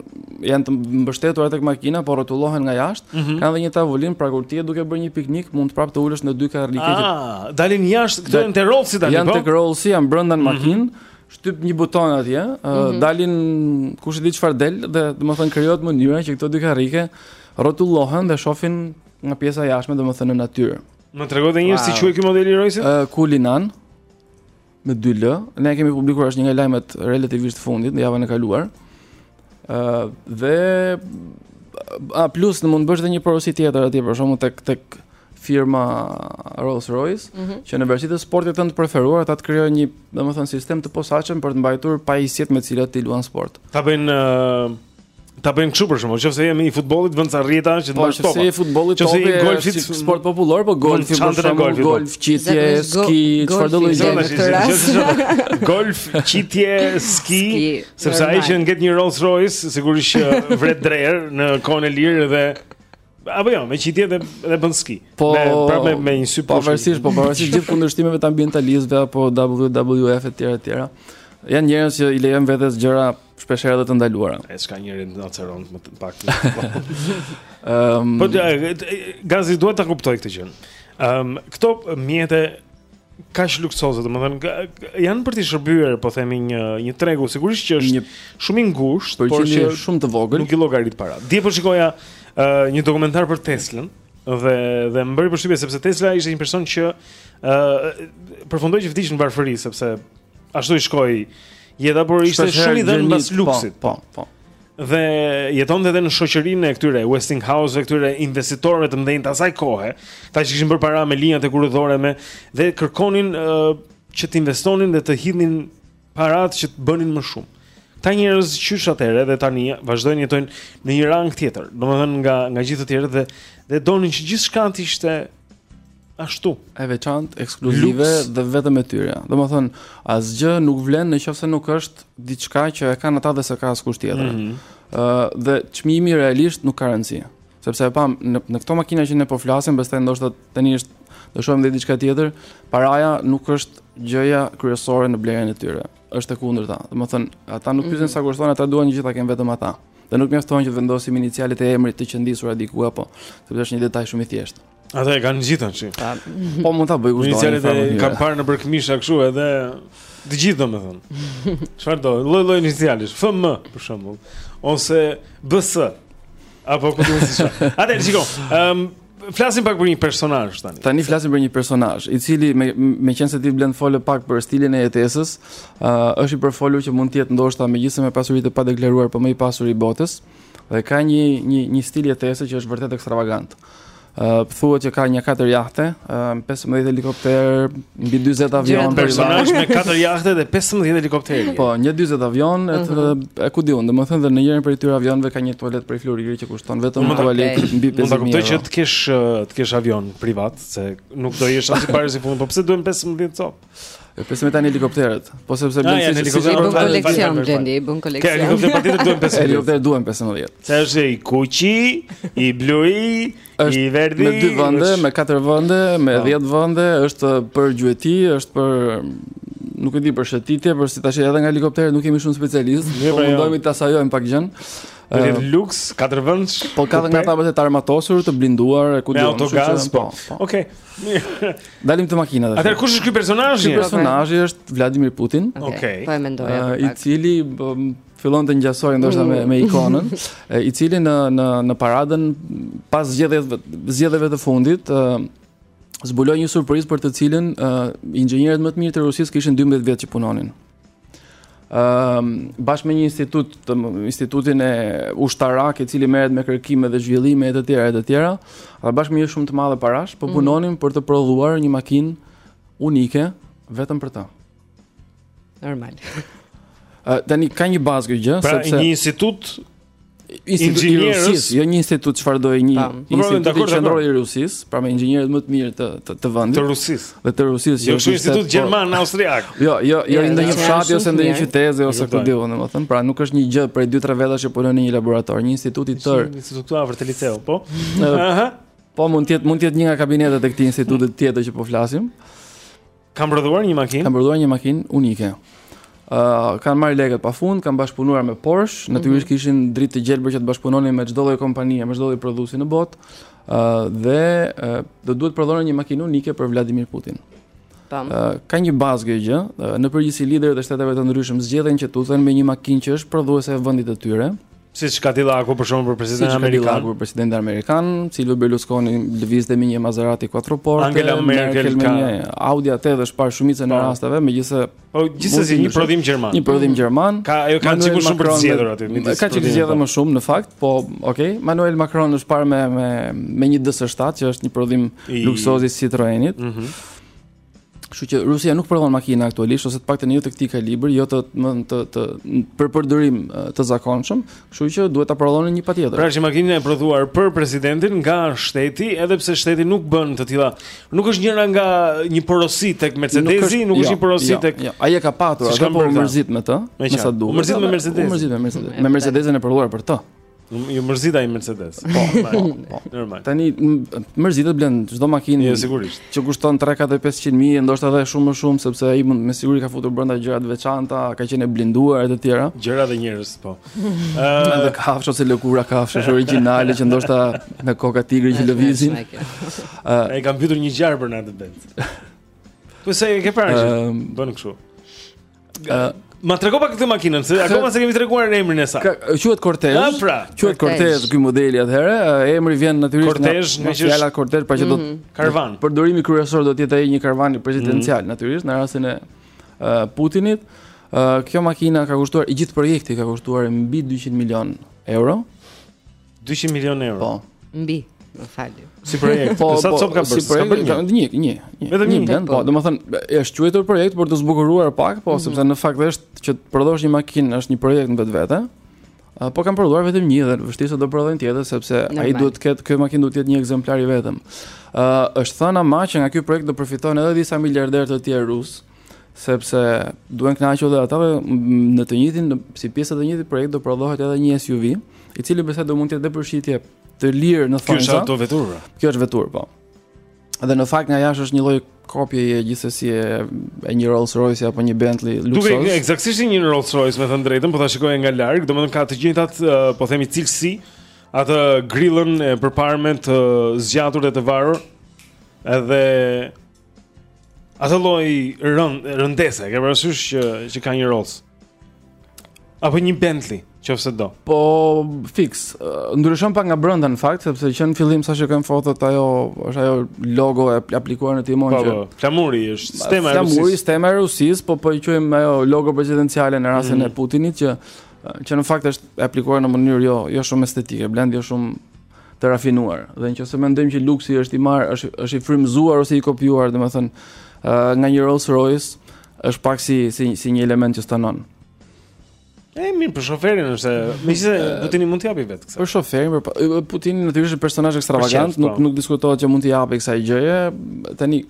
janë të mbështetura tek makina, por rrotullohen nga jashtë. Mm -hmm. Kanë dhe një tavolinë pra kur ti je duke bërë një piknik, mund të pra të ulesh në dy karrike. Ah, që... dalin jashtë, këto janë te rollsi tani po. Janë tek rollsi, janë brenda në mhm. makinë. Mm -hmm shtyp një buton atje, mm -hmm. dalin kush e di çfarë del dhe domethënë krijohet mënyra që këto dy karrike rrotullohen dhe shohin nga pjesa e jashtme, domethënë në natyrë. Më trego edhe njëherë si quhet ky modeli Roycit? Uh, kulinan. me 2L. Ne kemi publikuar është një nga lajmet relativisht të fundit javën e kaluar. ë uh, dhe a plus mund të bësh edhe një porosi tjetër atje për shembull tek tek firma Rolls-Royce mm -hmm. që në varësi të sportit tënd të preferuar ata të krijojnë një, domethënë, sistem të posaçëm për të mbajtur pajisjet me të cilat ti luan sport. Ta bëjnë uh, Ta bëjnë kështu për shembull, nëse jemi i futbollit vënë ca rrjeta që të mbash topa. Po, nëse je i futbollit topa, nëse je i golfit si sport popullor, po golfi për shembull golf, golf, qitje, ski, çfarëdo lloj gjëje. Golf, qitje, ski, sepse ai që nget një Rolls Royce sigurisht që vret drer në kohën e lirë dhe Apo jo, me qitje dhe, dhe bën ski. Po, me, pra me, me një sy po. Pavarësisht, po pavarësisht gjithë kundërshtimeve të ambientalistëve apo WWF etj etj. Janë njerëz që i lejojnë vetes gjëra shpeshherë edhe të ndaluara. E s'ka njeri që na acaron më pak. Ehm, po gazi duhet ta kuptoj këtë gjë. Ehm, këto mjete kaq luksoze, domethënë janë për t'i shërbyer, po themi një një tregu, sigurisht që është shumë i ngushtë, por që është shumë të vogël. Nuk i llogarit para. Dje po shikoja uh, një dokumentar për Teslën dhe dhe më bëri përshtypje sepse Tesla ishte një person që ë uh, përfundoi që vdiq në varfëri sepse ashtu i shkoi jeta, por ishte shumë i dhënë mbas po, luksit. Po, po. dhe jetonte edhe në shoqërinë e këtyre Westinghouse-ve, këtyre investitorëve të mëdhenj të asaj kohe, ata që kishin bërë para me linjat hekurudhore me dhe kërkonin uh, që të investonin dhe të hidhnin parat që të bënin më shumë. Këta njerëz qysh atëherë dhe tani vazhdojnë jetojnë në një rang tjetër, domethënë nga nga gjithë të tjerët dhe dhe donin që gjithçka të ishte Ashtu. E veçantë, ekskluzive Lux. dhe vetëm e tyre. Domethënë, asgjë nuk vlen në qoftë se nuk është diçka që e kanë ata dhe s'e ka askush tjetër. Mm -hmm. uh, dhe çmimi realisht nuk ka rëndësi. Sepse e pam, në, në këto makina që ne po flasim, besoj ndoshta tani është do shohim edhe diçka tjetër, paraja nuk është gjëja kryesore në blerjen e tyre. është e kundërta. Domethënë, ata nuk pyesin mm -hmm. sa kushton, ata duan një gjë ta kenë vetëm ata. Dhe nuk mjafton që të vendosim inicialet e emrit të qëndisura diku apo, sepse është një detaj shumë i thjeshtë. Ata e kanë gjithë tash. Po mund ta bëj kush do. Inicialet e kam parë nëpër këmisha kështu edhe të gjithë domethënë. Çfarë do? Lloj lloj inicialesh, FM për shembull, ose BS. Apo ku do të thosh? Atë shiko. Ehm um, Flasim pak për një personazh tani. Tani flasim për një personazh, i cili me meqense ti Blend fole pak për stilin e jetesës, ë uh, është i përfolur që mund të jetë ndoshta megjithëse me pasuri të padeklaruar, por më i pasur i botës dhe ka një një një stil jetese që është vërtet ekstravagant. thuhet që ka një katër jahte, 15 helikopter, mbi 40 avionë, një personazh me katër jahte dhe 15 helikopter. Po, një 40 avion, e mhm. e ku di unë, domethënë dhe në njërin prej tyre avionëve ka një tualet prej floriri që kushton vetëm tualeti mbi 5000. Mund ta kuptoj që të kesh të kesh avion privat, se nuk do jesh as i pari as i fundit, po pse duhen 15 copë? E pse më tanë helikopterët. Po sepse bën si helikopter bën koleksion Blendi, i bën koleksion. Ka helikopter patjetër duhen 15. Helikopter duhen 15. Sa është i kuqi, i blui, i verdhi. Me dy vende, me katër vende, me 10 po. vende, është për gjueti, është për nuk e di për shëtitje, por si tash edhe nga helikopteri nuk kemi shumë specialistë, po, po jo. mundojmë ta sajojmë pak gjën. Do të luks, katër vendsh. Po ka nga ata të armatosur, të blinduar e ku di unë. Me autogaz, po. po. Okej. Okay. Dalim te makina tash. Atëherë kush është ky personazh? Ky personazh është Vladimir Putin. Okej. Okay. Okay. Po e mendoja. Uh, I cili fillon të ngjasojë ndoshta me me ikonën, i cili në në në paradën pas zgjedhjeve zgjedhjeve të fundit uh, zbuloi një surprizë për të cilën uh, inxhinierët më të mirë të Rusisë kishin 12 vjet që punonin. Ehm, bashkë me një institut, të institutin e ushtarak, i cili merret me kërkime dhe zhvillime e të tjera e të tjera, dhe bashkë me një shumë të madhe parash, po mhm. punonin për të prodhuar një makinë unike vetëm për të. Normal. Ë, tani ka një bazë kjo gjë, pra, sepse një institut inxhinierësh, jo një institut çfarëdo e një pra, instituti qendror i Rusisë, pra me inxhinierët më të mirë të të, të vendit. Të Rusisë. Dhe të Rusisë. Jo, është institut po- gjerman austriak. Jo, jo, jo ndonjë fshat ose ndonjë qytet ose ku di unë, domethënë, pra nuk është një gjë prej 2-3 vetash që punon në një laborator, një institut i tërë. Një institut këtu afër te liceu, po. Aha. Po mund të jetë mund të jetë një nga kabinetet e këtij instituti tjetër që po flasim. Kanë prodhuar një makinë. Kanë prodhuar një makinë unike. Ë uh, kanë marrë lekë pafund, kanë bashkëpunuar me Porsche, natyrisht mm -hmm. kishin dritë të gjelbër që të bashkëpunonin me çdo lloj kompanie, me çdo lloj prodhuesi në botë. Ë uh, dhe uh, do duhet të prodhonin një makinë unike për Vladimir Putin. Uh, ka një bazë kjo gjë. Uh, në përgjithësi liderët e shteteve të ndryshëm zgjedhin që të udhëtojnë me një makinë që është prodhuar e vendit të tyre. Siç Kadillaku për shembull për presidentin amerikan. Siç Kadillaku për presidentin amerikan, Silvio Berlusconi lëvizte me një Maserati Quattroporte, Angela Merkel, Merkel ka një Audi A8 dhe është parë shumicën e rasteve, megjithëse po gjithsesi një prodhim gjerman. Një prodhim mm. gjerman. Ka ajo ka sigurisht shumë për të zgjedhur aty. Ka çik zgjedhje po. më shumë në fakt, po okay. Emmanuel Macron është parë me me me një DS7 që është një prodhim luksoz i Citroenit. Mhm. Kështu që Rusia nuk prodhon makina aktualisht ose të paktën jo të këtij kalibri, jo të më të të për përdorim të zakonshëm, kështu që duhet ta prodhonin një patjetër. Pra është makina e prodhuar për presidentin nga shteti, edhe pse shteti nuk bën të tilla. Nuk është bërë nga një porosi tek Mercedesi, nuk është jo, një porosi jo, tek. Jo, ai e ka patur, po u mërzit me të, me sa duket. U mërzit me Mercedes. U mërzit me Mercedes. Me Mercedesin e prodhuar për të. Iu mërzit ai Mercedes. Po, po, po. Normal. Tani mërzitet blen çdo makinë. Jo sigurisht. Që kushton 3-4-500 mijë, ndoshta edhe shumë më shumë sepse ai mund me siguri ka futur brenda gjëra të veçanta, ka qenë blinduar e të tjera. Gjëra dhe njerëz, po. Ëh, edhe kafshë ose lëkura kafshësh origjinale që ndoshta me koka tigri që lëvizin. Ëh, ai ka mbytur një gjarpër në atë vend. Po s'e ke parë? Bën kështu. Ma trego pak këtë makinën, se akoma s'e kemi treguar emrin e saj. Quhet Kortezh. Ah, pra. Quhet Kortezh ky modeli atëherë. Emri vjen natyrisht Kortezh, nga fjala kortezh, pra që do mhm. karvan. Përdorimi kryesor do të jetë ai një karvan presidencial mhm. natyrisht në rastin e Putinit. Kjo makina ka kushtuar i gjithë projekti ka kushtuar mbi 200 milion euro. 200 milionë euro. Po. Mbi, më fal. Si projekt. Po, sa copë ka bërë? Si projekt, ka bërë një, një. Vetëm një vend. Po, domethënë është quajtur projekt, për ta zbukuruar pak, po mhm. sepse në fakt është që të prodhosh një makinë është një projekt në vetvete. Po kanë prodhuar vetëm një dhe vështirë se do prodhojnë tjetër sepse ai duhet të ketë kjo makinë duhet të jetë një ekzemplar i vetëm. Ë është thënë ama që nga ky projekt do përfitojnë edhe disa miliardërë të tjerë rusë. sepse duhen kënaqur dhe ata në të njëjtin si pjesë e të njëjtit projekt do prodhohet edhe një SUV, i cili besoj do mund të jetë për shitje të lirë në fund. Kjo është auto veturë. Pra. Kjo është veturë, po. Dhe në fakt nga jashtë është një lloj kopje e gjithsesi e, e një Rolls Royce apo një Bentley luksoz. Duket ekzaktësisht një Rolls Royce, me thënë të drejtën, po ta shikosh nga larg, domethënë ka të gjithat, po themi cilësitë, atë grillën e përparme të zgjatur dhe të varur, edhe Atë lloj rënd, rëndese, ke parasysh që që ka një Rolls. Apo një Bentley, nëse do. Po fix, ndryshon pak nga brenda në fakt, sepse që në fillim sa shikojmë fotot ajo është ajo logo e aplikuar në timon po, që. Po, flamuri është stema e Rusisë. Flamuri, stema e Rusisë, po po e quajmë ajo logo presidenciale në rastin mm -hmm. e Putinit që që në fakt është e aplikuar në mënyrë jo jo shumë estetike, Blendi, jo shumë të rafinuar. Dhe nëse mendojmë që luksi është i marrë, është është i frymëzuar ose i kopjuar, domethënë, nga një Rolls Royce, është pak si si si një element që stonon. E mirë për shoferin është, megjithëse Putini mund t'i japi vetë kësaj. Për shoferin, po Putini natyrisht është personazh ekstravagant, nuk po. nuk diskutohet që mund t'i japi kësaj gjëje. Tani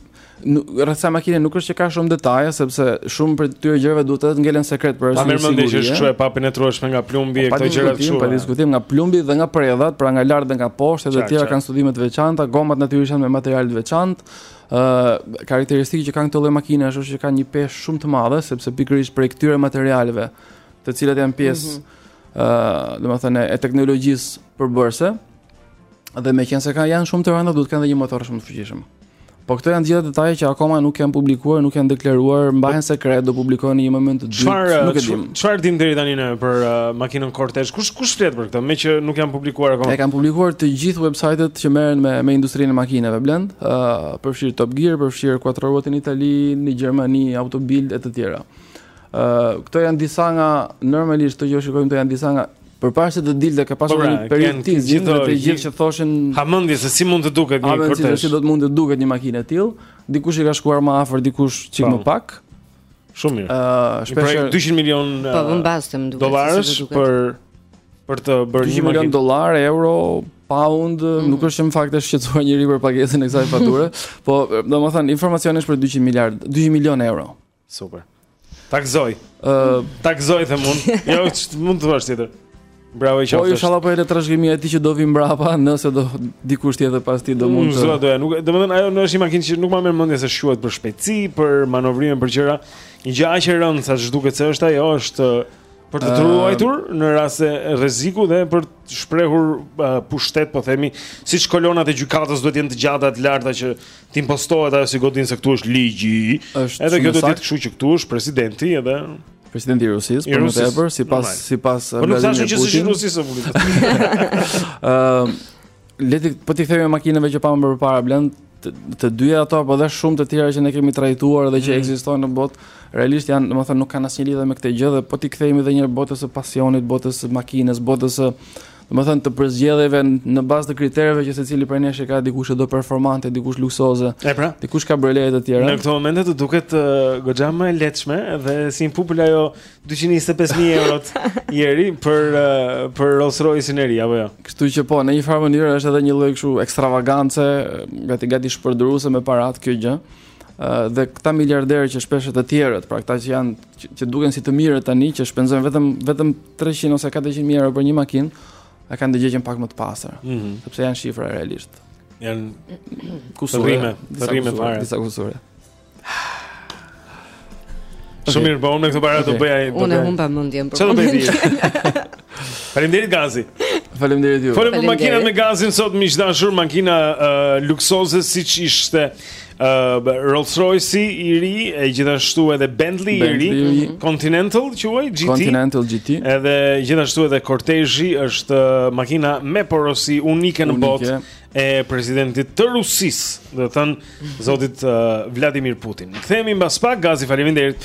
Rreth kësaj makine nuk është që ka shumë detaje sepse shumë prej këtyre gjërave duhet të ngelen sekret për arsye sigurie. Mirë, që është kjo e papenetrueshme nga plumbi e këto gjëra këtu. Pa diskutim nga plumbi dhe nga predhat, pra nga lart dhe nga poshtë, e të tjera kanë studime të veçanta, gomat natyrisht janë me material të veçantë. Ë, uh, karakteristikë që kanë këto lloj makinash është që kanë një peshë shumë të madhe sepse pikërisht prej këtyre materialeve, të cilat janë pjesë ë, mm -hmm. uh, domethënë e teknologjisë përbërëse, Dhe meqenëse ka janë shumë të rënda, duhet të kenë dhe një motor shumë të fuqishëm. Po këto janë të gjitha detaje që akoma nuk janë publikuar, nuk janë deklaruar, mbahen sekret, do publikohen në një moment të dytë. Çfarë nuk e uh, dim. Çfarë dim deri tani ne për uh, makinën Kortezh? Kush kush flet për këtë? Meqë nuk janë publikuar akoma. E kanë publikuar të gjithë websajtet që merren me me industrinë e makinave Blendi, ë uh, përfshir Top Gear, përfshir Quattroruote në Itali, në Gjermani, Autobild e të tjera. Ë uh, këto janë disa nga normalisht këto që shikojmë këto janë disa nga Përpara se të dilte ka pasur një periudhë gjithë të gjithë që thoshin hamendje se si mund të duket një Kortezh. Hamendje se si do të mund të duket një makinë e tillë, dikush i ka shkuar më afër, dikush çik më po. pak. Shumë mirë. Ëh, shpesh 200 milion dollarë. Po vëmbastem duket. Dollarësh për për të bërë 200 milion dollarë, euro, pound, mm -hmm. nuk është në fakt shqetësuar njeri për pagesën e kësaj fature, po domethënë informacioni është për 200 miliard, 200 milion euro. Super. Ta gëzojë. Ë, uh, ta gëzojë them unë. Jo, mund të thuash tjetër. Bravo i qoftë. Po inshallah po edhe trashëgimtari i tij që do vi mbrapa, nëse do dikush tjetër pas ti do mm, mund të. Zot doja, nuk, domethënë ajo nuk është makinë që nuk më merr mendja se shquhet për shpejtësi, për manovrime, për gjëra. Një gjë aq e rëndë sa ç'duket se është ajo është për të të ruajtur uh, në raste rreziku dhe për të shprehur uh, pushtet, po themi, siç kolonat e gjykatës duhet të jenë të gjata të larta që Të impostohet ajo si godinë se këtu është ligji. Është edhe kjo do të jetë kështu që këtu është presidenti edhe presidenti i Rusisë, për më tepër, sipas sipas Vladimir Putin. Po nuk thashë që është i Rusisë apo Rusisë. Ëm le të, po t'i kthehemi makinave që pamë më parë Blendi, të dyja ato apo dhe shumë të tjera që ne kemi trajtuar dhe që mm. ekzistojnë në botë, realisht janë, domethënë nuk kanë asnjë lidhje me këtë gjë dhe po t'i kthehemi edhe një herë botës së pasionit, botës së makinës, botës së domethënë të përzgjedhjeve në bazë të kritereve që secili prej nesh e ka dikush e do performante, dikush luksoze, e pra, dikush ka brele të tjera. Në këtë moment të duket uh, goxha më e lehtë dhe si një pupël ajo 225.000 euro Jeri për, uh, për Rolls Royce-in e ri, apo jo? Kështu që po, në një farë mënyrë është edhe një lloj kështu ekstravagance, gati, gati shpërdoruese me paratë kjo gjë dhe këta miliarderë që shpesh të tjerët, pra këta që janë që, që duken si të mirët tani, që shpenzojnë vetëm vetëm 300 ose 400 mijë euro për një makinë, e kanë ndërgjegjen pak më të pastër, mm -hmm. sepse janë shifra realisht. Janë kusurime, kusurime fare, disa kusure. Okay. Shumë mirë, po unë me këto para okay. do bëja një Unë e humba mendjen për Çfarë do të bëj? Faleminderit Gazi. Faleminderit ju. Folëm për makinën me Gazin sot miq të dashur, makina uh, luksoze siç ishte. uh, Rolls Royce i ri e gjithashtu edhe Bentley, Bentley i ri mhm. Continental quhet GT Continental GT edhe gjithashtu edhe Kortezhi është uh, makina me porosi unike në botë e presidentit të Rusisë domethënë zotit uh, Vladimir Putin kthehemi mbas pak Gazi faleminderit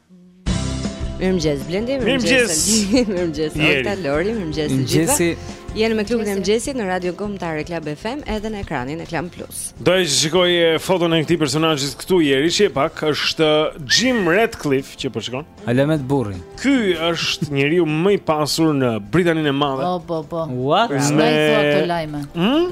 Mirëmëngjes Blendi, mirëmëngjes Aldi, mirëmëngjes Ota Lori, mirëmëngjes të gjithëve. Jeni me klubin e mëngjesit në Radio Kombëtare Club FM edhe në ekranin e Klan Plus. Do të shikoni foton e këtij personazhi këtu Jeri, shihe pak, është Jim Ratcliffe që po shikon. Alamet burri. Ky është njeriu më i pasur në Britaninë e Madhe. Po, po, po. Ua, s'ka të lajme. Hm?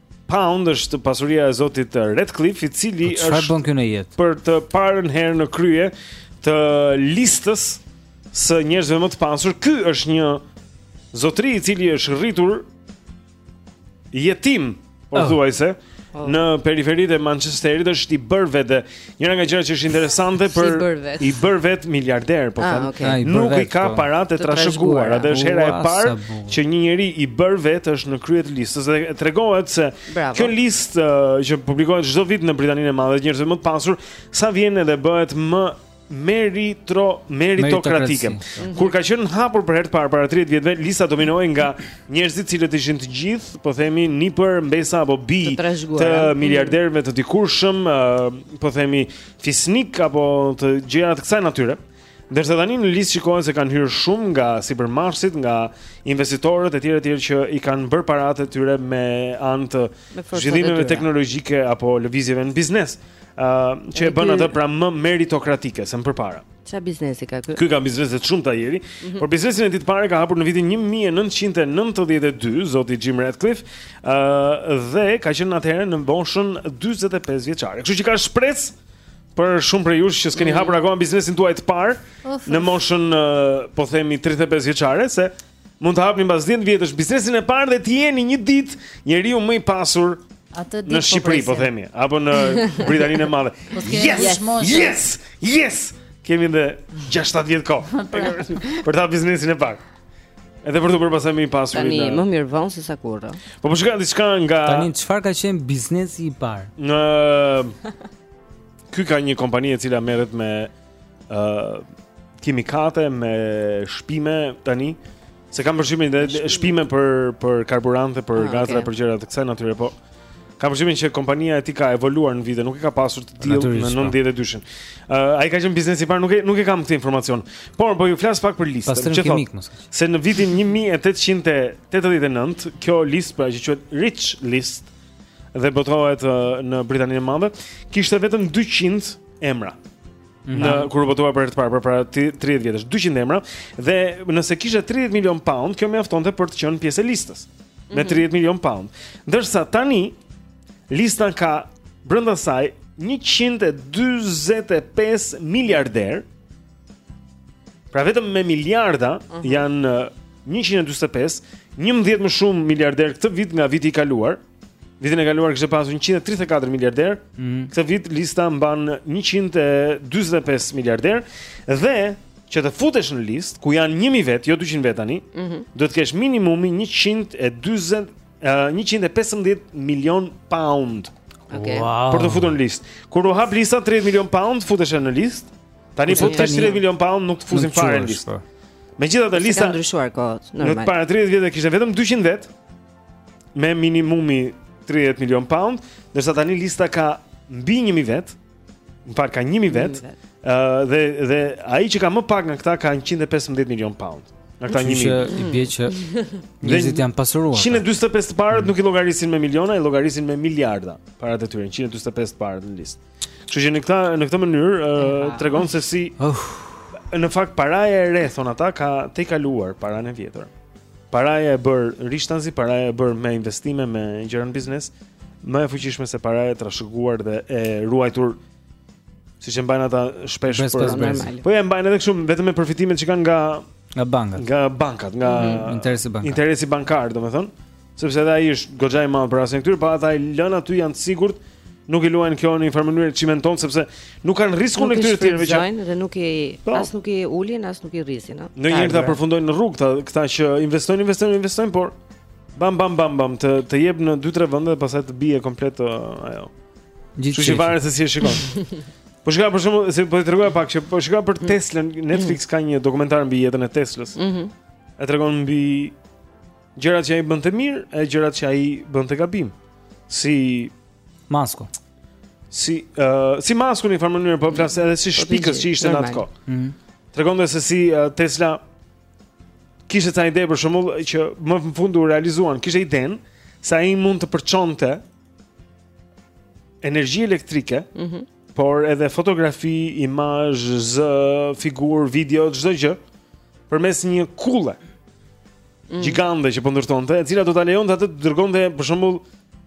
Pound është pasuria e zotit Ratcliffe, i cili po, është Çfarë bën ky në jetë? Për të parën herë në krye të listës së njerëzve më të pasur, ky është një zotëri i cili është rritur jetim, pothuajse, oh. në periferitë e Manchesterit është i bërë vetë Njëra nga gjërat që është interesante për i bërë vetë. i bërë vetë miliarder, po ah, themi. Okay. Nuk i ka po. paratë të trashëguara, dhe është hera e parë që një njeri i bërë vetë është në krye të listës dhe tregohet se Bravo. kjo listë uh, që publikohet çdo vit në Britaninë e Madhe, njerëzve më të pasur, sa vjen edhe bëhet më meritro meritokratike. Mm -hmm. Kur ka qenë hapur për herë të parë para 30 vjetëve, lista dominohej nga Njerëzit të cilët ishin të gjithë, po themi, nipër, mbesa apo bij të, të mm. miliarderëve të dikurshëm, po themi, fisnikë apo gjëra të kësaj natyre. Ndërsa tani në listë shikohen se kanë hyrë shumë nga sipërmarrësit, nga investitorët e tjera e tjera që i kanë bërë paratë e tyre me anë të zhvillimeve teknologjike apo lëvizjeve në biznes, ë uh, që e bën atë pra më meritokratike se më përpara. Ça biznesi ka ky? Ky ka biznese të shumta Jeri, mm -hmm. por biznesin e tij të parë e ka hapur në vitin 1992, zoti Jim Ratcliffe, uh, dhe ka qenë atëherë në moshën 45 vjeçare. Kështu që ka shpresë për shumë prej jush që s'keni mm -hmm. hapur akoma biznesin tuaj të parë, në moshën, uh, po themi, 35 vjeçare, se Mund të hapni mbas 10 vjetësh biznesin e parë dhe të jeni një ditë njeriu më i pasur Atë ditë në po Shqipëri, po, presim. themi, apo në Britaninë e Madhe. Po s'kemi yes, yes, moshë. yes, yes. Kemi edhe 6-7 vjet kohë Pra. për ta hapur biznesin e parë. Edhe për të bërë pastaj më i pasur. Tani më mirë vonë se sa kurrë. Po po shkruan diçka nga Tani çfarë ka qenë biznesi i parë? Në Ky ka një kompani e cila merret me uh, kimikate, me shpime tani, Se kam përshtypjen dhe shpime për, për karburante, për ah, gazra, okay. për gjëra të kësaj natyre, po Kam përshtypjen që kompania e tij ka evoluar në vite, nuk e ka pasur të tillë në 92-shin. Po. Ë uh, ai ka qenë biznesi i parë, nuk e nuk e kam këtë informacion. Por po ju flas pak për listën. Pastrim që kimik mos. Se në vitin 1889, kjo listë pra që quhet Rich List, dhe botohet në Britaninë e Madhe, kishte vetëm 200 emra. Mm -hmm. Në kur u botua për herë të parë përpara 30 vjetësh, 200 emra dhe nëse kishte 30 milion pound, kjo mjaftonte për të qenë pjesë e listës me 30 mhm. milion pound. Ndërsa tani lista ka brenda saj 145 miliarderë Pra vetëm me miliarda uh mhm. -huh. janë 145, 11 më shumë miliarderë këtë vit nga viti i kaluar. Vitin e kaluar kishte pasur 134 miliarderë. Mm -hmm. Këtë vit lista mban 145 miliarderë dhe që të futesh në listë ku janë 1000 vetë, jo 200 vetë tani, mm -hmm. duhet të kesh minimumi 140 uh, 115 milion pound. Okay. Wow. Për t'u futur në listë. Kur u hap lista 30 milion pound, futeshe në listë. Tani po të kesh 30 milion pound nuk të fusin fare në listë. Po. Megjithatë lista... Kanë ndryshuar kohët, normal. Në para 30 vjetëve kishte vetëm 200 vetë, me minimumi 30 milion pound, ndërsa tani lista ka mbi 1.000 vetë, më falni ka 1.000 vetë, dhe, dhe ai që ka më pak nga këta ka 115 milion pound. Në këta 1.000. Që i bie që njerëzit janë pasuruar. 145 të parët nuk i llogarisin me miliona, i llogarisin me miliarda. Paratë e tyre, 145 të parët në listë. Kështu që në këtë në këtë mënyrë uh, tregon se si uh. në fakt paraja e re thonë ata ka tejkaluar paranë e vjetër. Paraja e bërë rishtazi, paraja e bërë me investime, me gjëra në biznes, më e fuqishme se paraja e trashëguar dhe e ruajtur siç e mbajnë ata shpesh brez pas brezi. Po e mbajnë edhe kështu vetëm me përfitimet që kanë nga nga bankat. Nga bankat, nga mm -hmm. interesi bankar. Interesi bankar, domethënë. Sepse edhe ai është goxha i madh për rastin e këtyre, pa ata i lënë aty janë të sigurt, nuk i luajnë këto në një farë mënyrë çimenton sepse nuk kanë riskun e këtyre të tjerëve që janë dhe nuk i po. as nuk i ulin, as nuk i rrisin, ëh. Në një herë të përfundojnë në rrugë këta, këta që investojnë, investojnë, investojnë, por bam bam bam bam të të jep në 2-3 vende dhe pastaj të bie komplet ajo. Gjithçka. Kështu që varet se si e shikon. Po shikoj për shembull, se po të tregoj pak që po shikoj për mm. Tesla, Netflix mm. ka një dokumentar mbi jetën e Teslës. Mhm. E tregon mbi Gjërat që ai bënte mirë e gjërat që ai bënte gabim. Si Musk-u. Si ë uh, si Musk-u në një mënyrë po flas edhe si po, shpikës që ishte në atë kohë. Ëh. Mm. Tregonte se si uh, Tesla kishte ca ide për shembull që më në fund u realizuan. Kishte idenë se ai mund të përçonte energji elektrike. Ëh. Mm -hmm por edhe fotografi, imazh, zë, figurë, video, çdo gjë përmes një kulle. mm. gjigande që po ndërtonte, e cila do ta lejonte atë të dërgonte për shembull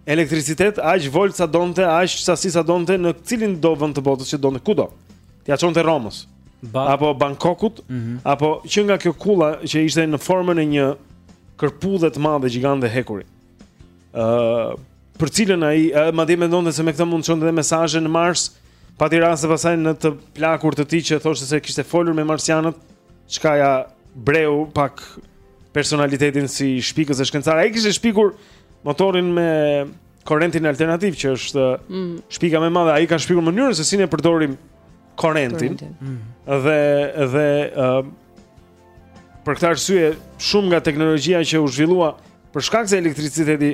elektricitet aq volt sa donte, aq sasi sa donte në cilindo vend të botës që donte kudo. T'ia çonte Romës. Ba apo Bangkokut, mm -hmm. apo që nga kjo kulla që ishte në formën e një kërpudhe të madhe gjigande hekuri. ë uh, për cilën ai uh, madje mendonte se me këtë mund të çonte dhe mesazhe në Mars, pati raste pasaj në të plakur të tij që thoshte se kishte folur me marsianët, çka ia breu pak personalitetin si shpikës e shkencëtar. Ai kishte shpikur motorin me korrentin alternativ që është mm. shpikja më e madhe. Ai ka shpikur mënyrën se si ne përdorim korrentin. Mm. Dhe dhe ë uh, Për këtë arsye, shumë nga teknologjia që u zhvillua për shkak se elektriciteti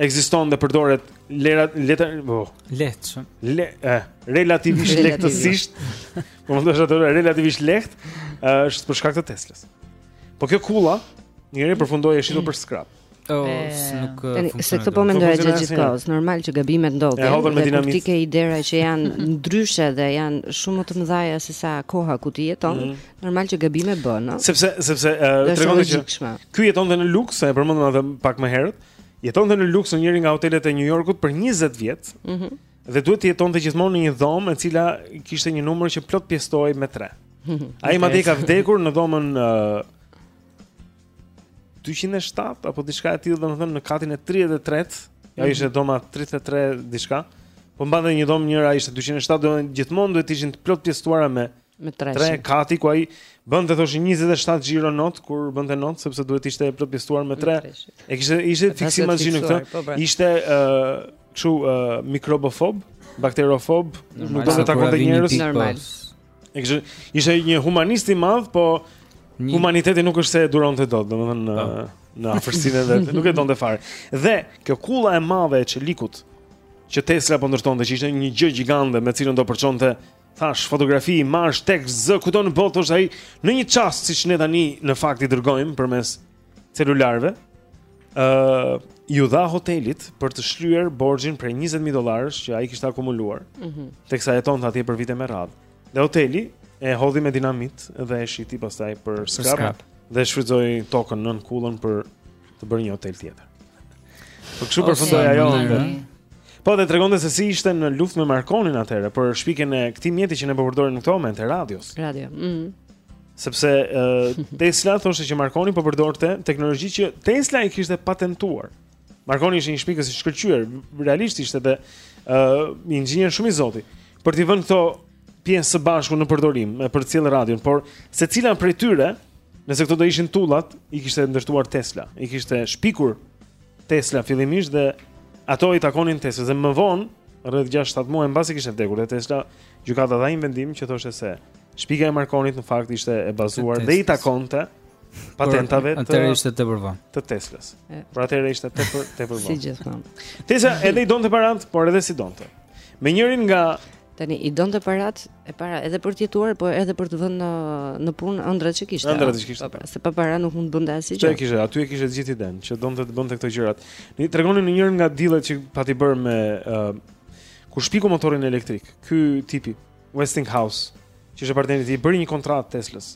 ekziston dhe përdoret lera letë oh. lehtë le, eh, relativisht lehtësisht po mund të thuash atë relativisht lehtë është për shkak të Teslës po kjo kulla njëherë përfundoi e shitur për scrap Oh, nuk funksionon. Se këtë po mendoja gjatë gjithë kohës, normal që gabimet ndodhin. Ja, dhe kur ti ke idera që janë ndryshe dhe janë shumë më të mëdha se sa koha ku ti jeton, mm -hmm. normal që gabime bën, no? Sepse sepse uh, tregon që ky jetonte në luks, e përmendëm edhe pak më herët. Jetonte në luks në njërin nga hotelet e New Yorkut për 20 vjet. Mhm. Mm dhe duhet të jetonte gjithmonë në një dhomë e cila kishte një numër që plotpjesëtohej me 3. Ai madje ka vdekur në dhomën uh, 207 apo diçka e tillë, domethënë në katin e 33, ajo mhm. ishte dhoma 33 diçka. Po mbante një dhomë njëra ishte 207, domethënë gjithmonë duhet të ishin të plotpjesëtuara me me 3. Tre kati ku ai bënte thosh 27 xhiro not kur bënte not sepse duhet ishte plotpjesëtuar me 3. E kishte ishte fiksim imagjino këtë. Po, pra. Ishte ë uh, kështu uh, mikrobofob, bakterofob, nuk donte të takonte njerëz normal. Po. Ishte ishte një humanist i madh, po një... humaniteti nuk është se e duronte dot, domethënë në po. në afërsinë e vet, nuk e donte fare. Dhe kjo kulla e madhe e çelikut që Tesla po ndërtonte, që ishte një gjë gjigande me të cilën do përçonte thash fotografi, imazh, tekst, zë, kudo në botë do t'ishte ai në një çast siç ne tani në fakt i dërgojmë përmes celularëve, ë uh, iu dha hotelit për të shlyer borxhin prej 20000 dollarësh që ai kishte akumuluar. Mhm. Mm teksa jetonte atje për vite me radhë. Dhe hoteli e hodhi me dinamit dhe e shiti pastaj për skrap dhe shfrytëzoi tokën nën kullën për të bërë një hotel tjetër. Po kështu përfundoi ajo. Po dhe tregonte se si ishte në luftë me Markonin atëherë për shpikjen e këtij mjeti që ne po përdorim në këtë moment e radios. Radio. Mhm. Mm Sepse uh, Tesla thoshte që Marconi po përdorte teknologji që Tesla i kishte patentuar. Marconi ishte një shpikës i shkëlqyer, realisht ishte dhe uh, një inxhinier shumë i zoti. Për t'i vënë këto pjesë së bashku në përdorim, e për të sjellë radion, por secila prej tyre, nëse këto do ishin tullat, i kishte ndërtuar Tesla, i kishte shpikur Tesla fillimisht dhe ato i takonin Teslës, dhe më vonë, rreth 6-7 muaj, mbasi kishte vdekur dhe Tesla, Gjykata dha një vendim që thoshte se shpikja e Markonit në fakt ishte e bazuar dhe i takonte patentave të atëherë ishte tepër vonë. Të Teslas. Por atëherë ishte tepër tepër vonë. Si gjithmonë. Tesla edhe i donte parat, por edhe s'i donte. Me njërin nga tani i donte parat e para edhe për të jetuar, por edhe për të vënë në në punë ëndrrat që kishte. Ëndrrat që kishte. Po, pra, se pa para nuk mund të bënte asgjë. Çfarë kishte? Aty e kishte të gjithë idenë që donte të bënte këto gjërat. Dhe tregonin në njërin nga deal-et që pati bërë me uh, Kur shpiku motorin elektrik, ky tipi, Westinghouse, që ishte partneri i tij bëri një kontratë Teslës,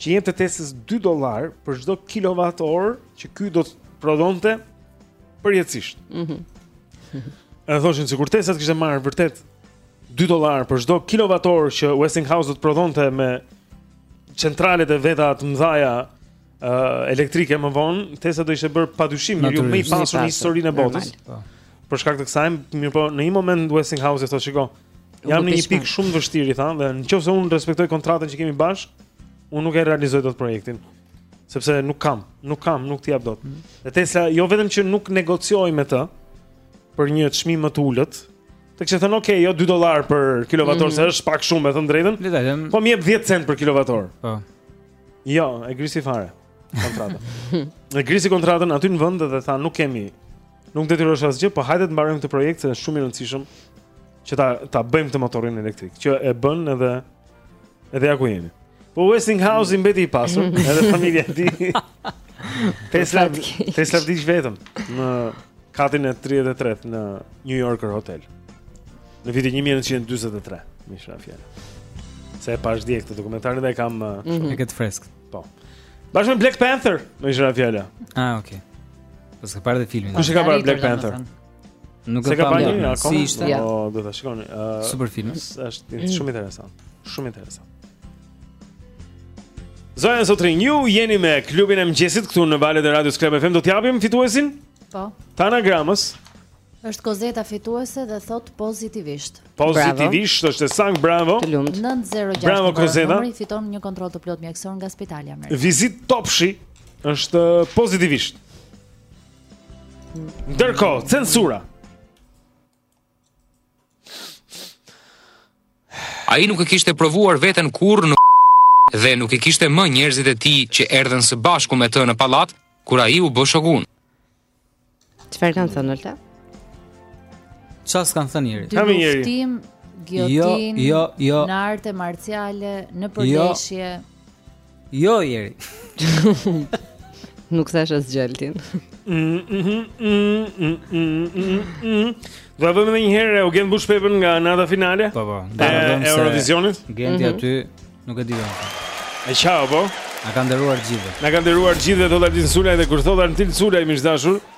që i jepte Teslës 2 dollar për çdo kilowatt orë që ky do të prodhonte përjetësisht. Mhm. Mm Edhe thoshin sikur Tesla të kishte marrë vërtet 2 dollar për çdo kilowatt orë që Westinghouse do të prodhonte me centralet e veta të mëdha elektrike më vonë, Tesla do ishte bërë padyshim njeriu më i pasur në historinë e botës. Po. Për shkak të kësaj, mirëpo në një moment Westinghouse thotë, "Shiko, jam në një pikë shumë të vështirë, tha, dhe nëse unë respektoj kontratën që kemi bashkë, unë nuk e realizoj dot projektin." sepse nuk kam, nuk kam, nuk t'i jap dot. Mm. Dhe Tesla jo vetëm që nuk negocioi me të për një çmim më të ulët, Të kishte thënë, okej, okay, jo 2 dollar për kilovat orë, mm -hmm. se është pak shumë, me thënë të drejtën. Po më jep 10 cent për kilovat orë. Po. Jo, e grisi fare kontratën. e grisi kontratën aty në vend dhe tha nuk kemi nuk detyrohesh asgjë, po hajde të mbarojmë këtë projekt se është shumë i rëndësishëm që ta ta bëjmë këtë motorin elektrik, që e bënë edhe edhe ja ku jemi. Po Westinghouse-i mbeti i pasur, edhe familja e tij. Tesla, Tesla vdiq vetëm në katin e 33 në New Yorker Hotel. Në vitin 1943, me ça fjalë. Se e pashë dje këtë dokumentarin dhe e kam mm -hmm. e këtë freskët. Po. Bashkë me Black Panther, me ça fjalë. Ah, okay. Po s'e ke parë dhe filmin. Kush e ka parë Black Panther? Nuk e kam parë unë akoma. Si ishte? Po, do ta shikoni. Uh, Super film. Është mm. shumë interesant. Shumë interesant. Zonja zotërinj, ju jeni me klubin e mëngjesit këtu në valët e Radio Club FM, do t'japim fituesin? Po. Të anagramës. Është Kozeta fituese dhe thotë pozitivisht. Pozitivisht është saktë, bravo. Të lumtë. 906. Bravo Kozeta. Numri fiton një kontroll të plotë mjekësor nga Spitali Amerikan. Vizit Topshi është pozitivisht. Ndërkohë, censura. Ai nuk e kishte provuar veten kurrë në dhe nuk e kishte më njerëzit e tij që erdhën së bashku me të në pallat kur ai u bë shogun. Çfarë kanë thënë ata? Çfarë s'kanë thënë njëri? Kam njëri. Tim giotin, jo, jo, jo. në arte marciale, në jo. përdeshje. Jo. Jo jeri. Nuk thashë as gjeltin. Do bëjmë edhe një herë Eugen Bushpepa nga nata finale. Po po. Në e Eurovisionit. Genti mhm. aty nuk e di më. E çao po. Na ka nderuar gjithë. Na ka nderuar gjithë thotë Altin Sulaj dhe kur thotë Altin Sulaj miq të dashur.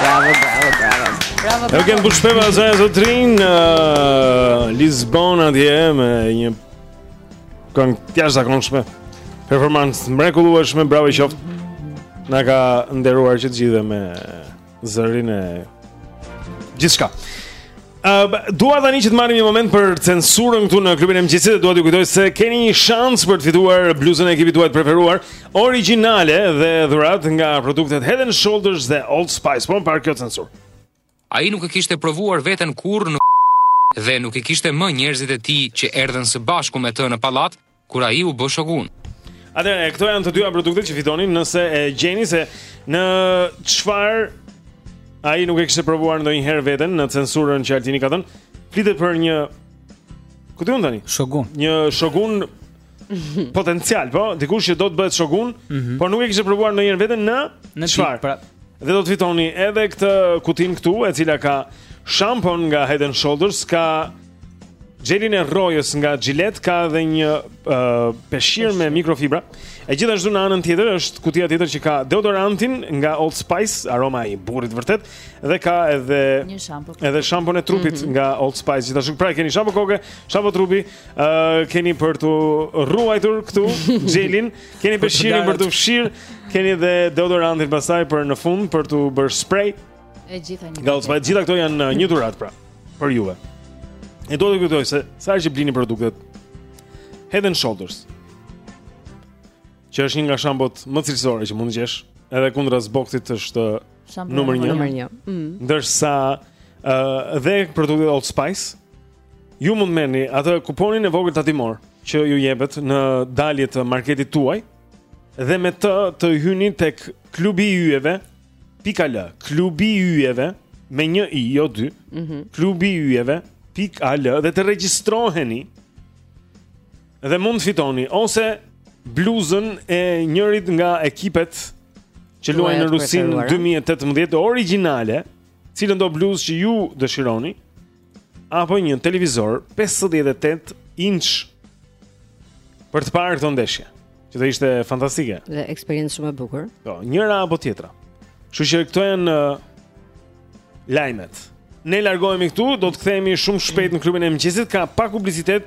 Bravo, bravo. Okej, Eugen Bushpepa zonja zotërinj në uh, Lisbon atje me një këngë të jashtëzakonshme. Performancë e mrekullueshme, bravo i qoftë. Na ka nderuar që të gjithë me Zërin e gjithçka. Uh, dua tani që të marrim një moment për censurën këtu në klubin e mëngjesit dhe dua t'ju kujtoj se keni një shans për të fituar bluzën e ekipit tuaj të preferuar, origjinale dhe dhuratë nga produktet Head and Shoulders dhe Old Spice. Po më parë kjo censurë. Ai nuk e kishte provuar veten kurrë në dhe nuk e kishte më njerëzit e tij që erdhën së bashku me të në pallat, kur ai u bë shogun. Atëherë, këto janë të dyja produktet që fitoni nëse e gjeni se në çfarë ai nuk e kishte provuar ndonjëherë veten në censurën që Altini ka thënë. Flitet për një Ku di unë tani? Shogun. Një shogun potencial, po, dikush që do të bëhet shogun, mm -hmm. por nuk e kishte provuar ndonjëherë veten në në çfarë? Pra... Dhe do të fitoni edhe këtë kutinë këtu, e cila ka shampon nga Head and Shoulders, ka Xhelin e rrojës nga Gillette ka edhe një uh, peshqir me mikrofibra. E gjithashtu në anën tjetër është kutia tjetër që ka deodorantin nga Old Spice, aroma i burrit vërtet, dhe ka edhe një shampo. Edhe shampon e trupit mm -hmm. nga Old Spice. Gjithashtu pra keni shampo koke, shampo trupi, ë uh, keni për t'u rruajtur këtu xhelin, keni peshqirin për të fshir, keni edhe deodorantin pastaj për në fund për të bërë spray. E gjitha një. Nga Old Spice, gjitha këto janë uh, një dhuratë pra për juve. E do t'ju kujtoj se sa herë që blini produktet Head and Shoulders. Që është një nga shampot më cilësore që mund të gjesh, edhe kundra zbokthit është Shampoo numër 1. Numër 1. Mm. Ndërsa ë uh, dhe produktet Old Spice ju mund të merrni atë kuponin e vogël tatimor që ju jepet në dalje të marketit tuaj dhe me të të hyni tek klubi i yjeve Pik al, klubi i yjeve me një i, jo dy. Mm -hmm. Klubi i yjeve, pik al dhe të regjistroheni. Dhe mund të fitoni ose bluzën e njërit nga ekipet që luajnë në Rusinë 2018 origjinale, cilëndo bluzë që ju dëshironi. apo një televizor 58 inç për të parë këto ndeshje, që do ishte fantastike. Dhe eksperiencë shumë e bukur. Po, njëra apo tjetra. Kështu që këto janë uh, lajmet. Ne largohemi këtu, do të kthehemi shumë shpejt në klubin e mëngjesit, ka pak publicitet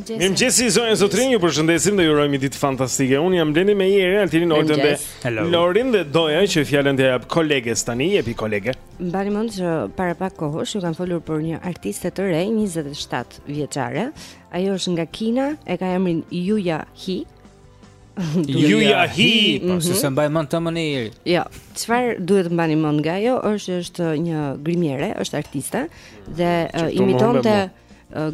Mirëmëngjesi zonja e zotërinj, ju përshëndesim dhe ju urojmë një ditë fantastike. Unë jam Blendi me Jeri, Altinin, Olden dhe Lorin dhe doja që fjalën t'ia jap koleges tani, jepi kolege. Mbani mend që para pak kohësh ju kam folur për një artiste të re, 27 vjeçare. Ajo është nga Kina, e ka emrin Yuya He. Yuya He, po mhm. s'e mbaj mend domethënë Jeri. Jo, çfarë duhet të mbani mend nga ajo është është një grimiere, është artiste dhe imitonte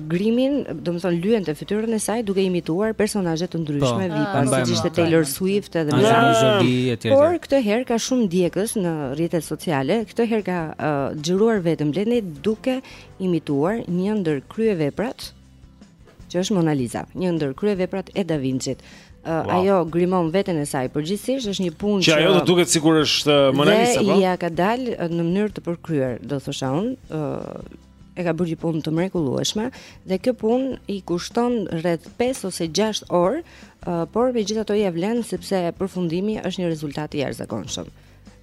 grimin, domethënë lyente fytyrën e saj duke imituar personazhe të ndryshme po, vipa, siç ishte Taylor Swift edhe më shumë. Por këtë herë ka shumë ndjekës në rrjetet sociale, këtë herë ka xhiruar veten Blendi duke imituar një ndër kryeveprat që është Mona Lisa, një ndër kryeveprat e Da Vinci-t. Uh, wow. ajo grimon veten e saj përgjithsisht është një punë që ajo do duket sikur është Mona Lisa po. Ia ka dalë në mënyrë të përkryer, do thosha unë, uh, e ka bërë një punë të mrekullueshme dhe kjo punë i kushton rreth 5 ose 6 orë, uh, por megjithatë ia vlen sepse përfundimi është një rezultat i jashtëzakonshëm.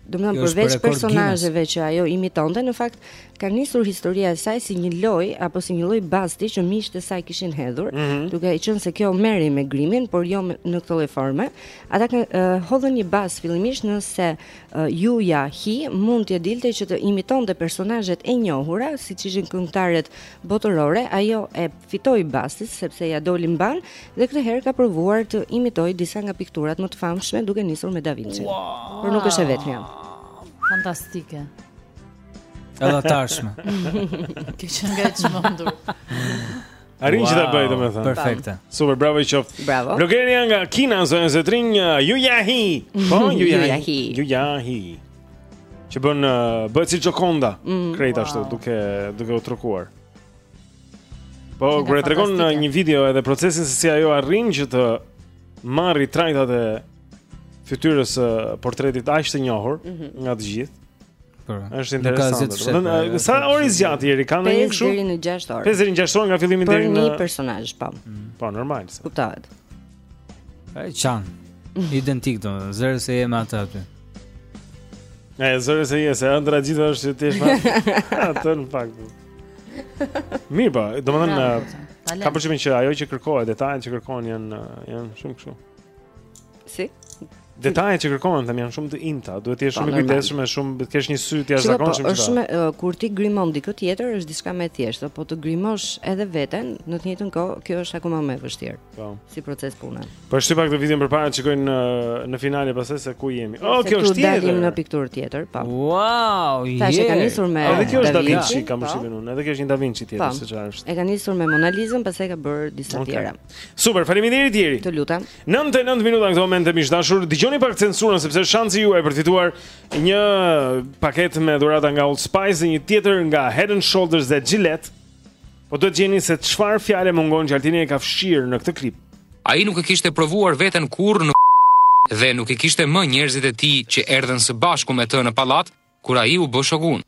Domethënë përveç personazheve që ajo imitonte, në fakt ka nisur historia e saj si një lojë apo si një lloj basti që miqtë e saj kishin hedhur, mm -hmm. duke qenë se kjo merrej me grimin, por jo në këtë lloj forme. Ata kanë uh, hodhën një bast fillimisht nëse Ju Ja Hi mund t'ja dilte që të imitonte personazhet e njohura, siç ishin këngëtarët botërorë, ajo e fitoi bastin sepse ja doli mbanë dhe këtë herë ka provuar të imitojë disa nga pikturat më të famshme duke nisur me Da Vinci. Wow. Por nuk është e vetmja. Fantastike. Edhe tashmë. Kjo qenka e çmendur Arrin që ta bëjë domethënë. Perfekte. Super, bravo i qoftë. Bravo. Blogeri nga Kina zonë Zetrin, ju ja hi. Po, ju ja hi. Ju ja hi. Që bën bëhet si Xhokonda, mm, krejt ashtu duke duke u trukuar. Po, kur e tregon në një video edhe procesin se si ajo arrin që të marrë trajtat e fytyrës së portretit aq të njohur mm -hmm. nga të gjithë. Po. Është interesante. Do të thonë sa orë zgjat Jeri kanë një kështu? 5 deri në 6 orë. 5 deri në 6 orë nga fillimi deri në një personazh, po. Mhm. Po, normal. Kuptohet. Ai çan. Identik, do zëmë se jemi atë aty. Ja, zëmë se jemi, se ëndra gjithë është që ti je fat. Atë në fakt. Mirë po, domethënë kam përshtypjen që ajo që kërkohet, detajet që kërkohen janë janë shumë kështu. Si? Detajet që kërkohen them janë shumë të imta, duhet të jesh po, shumë i kujdesshëm e shumë të kesh një sy të jashtëzakonshëm. Po, është shumë kur ti grimon dikë tjetër është diçka më e thjeshtë, po të grimosh edhe veten në të njëjtën kohë, kjo është akoma më e vështirë. Po. Si proces pune. Po shtyje pak videon përpara të shikojmë në në finale pastaj se ku jemi. Oh, kjo është tjetër. Dalim në pikturë tjetër, po. Wow, je. Tash e ka nisur me. Edhe kjo është Da Vinci, kam po. përshtypjen unë. Edhe kjo është një Da Vinci tjetër, po. siç është. E ka nisur me Mona Lisën, pastaj ka bërë disa tjera. Super, faleminderit Jeri. Të lutem. 9 e 9 minuta në këtë moment miq të dashur, dëgjoni pak censurën sepse është shansi juaj për të fituar një paketë me dhurata nga Old Spice dhe një tjetër nga Head and Shoulders dhe Gillette. Po duhet të gjeni se çfarë fjale mungon që Altini e ka fshirë në këtë klip. Ai nuk e kishte provuar veten kurrë në dhe nuk i kishte më njerëzit e tij që erdhën së bashku me të në pallat, kur ai u bë shogun.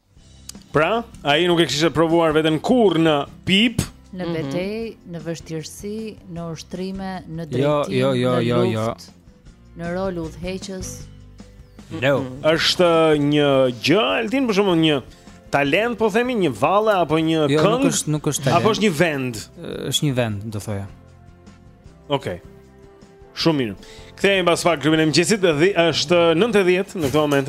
Pra, ai nuk e kishte provuar veten kurrë në pip, në mhm. betejë, mm -hmm. në vështirësi, në ushtrime, në jo, drejtim, jo, jo, jo, në jo, jo. luft, jo. në rol udhëheqës. No. Mm -hmm. Është një gjë, Altin për shembull një talent, po themi një valle apo një jo, këngë. Jo, nuk është, nuk është talent. Apo është një vend. Është një vend, do thoja. Okej. Okay. Shumë mirë. Kthehemi pas pak në klubin e mëngjesit, është 9:10 në këtë moment.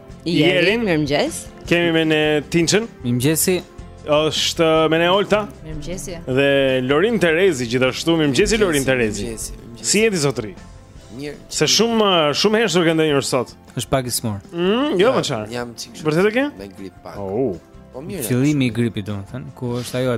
Jerin, mirëmëngjes. Kemi me ne Tinçën. Mirëmëngjesi. Është me ne Olta. Mirëmëngjesi. Dhe Lorin Terezi gjithashtu. Mirëmëngjesi Lorin Terezi. Mirëmëngjesi. Si jeni zotri? Mirë. Se shumë shumë heshtur keni qenë sot. Është pak i smur. Mm, jo more çfarë. Jam çik. Vërtet e ke? Me grip pak. Oh. Po mirë. Fillimi i gripit domethënë, ku është ajo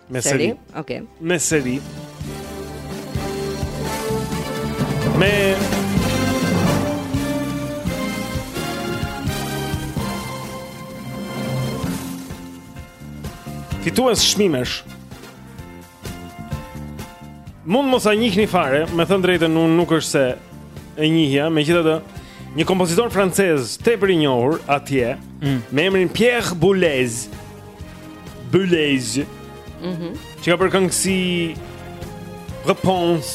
Me seri. seri. Okej. Okay. Me seri. Me Fitues çmimesh. Mund mos ta njihni fare, me thënë drejtën unë nuk është se e njihja, megjithatë një kompozitor francez tepër i njohur atje, mm. me emrin Pierre Boulez, Boulez. Mhm. Mm që ka për këngë si Répons.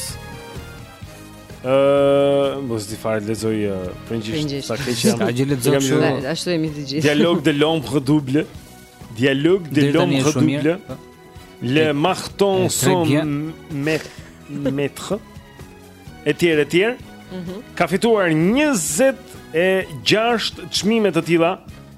Ëh, uh, mos di fare lexoj uh, frëngjisht sa keq jam. Ka gjë lexoj shumë. Ashtu jemi të gjithë. Dialogue de l'ombre double. Dialogue de l'ombre double. Po. Le marteau sans maître. Etj, etj. Mhm. Ka fituar 26 çmime të tilla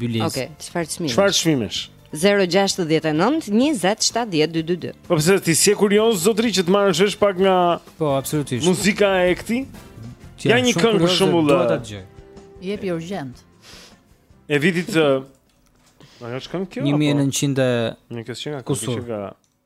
Boulez. Okej, okay, çfarë çmimesh? Çfarë çmimesh? 069 20 70 222. Po pse ti je kurioz zotri që të marrësh vesh pak nga Po, absolutisht. Muzika e këtij? Ja një këngë për shembull. Do ta dëgjoj. Jepi urgjent. E vitit të... A është këngë kjo? 1900 e... Në kësë që nga kësë që nga...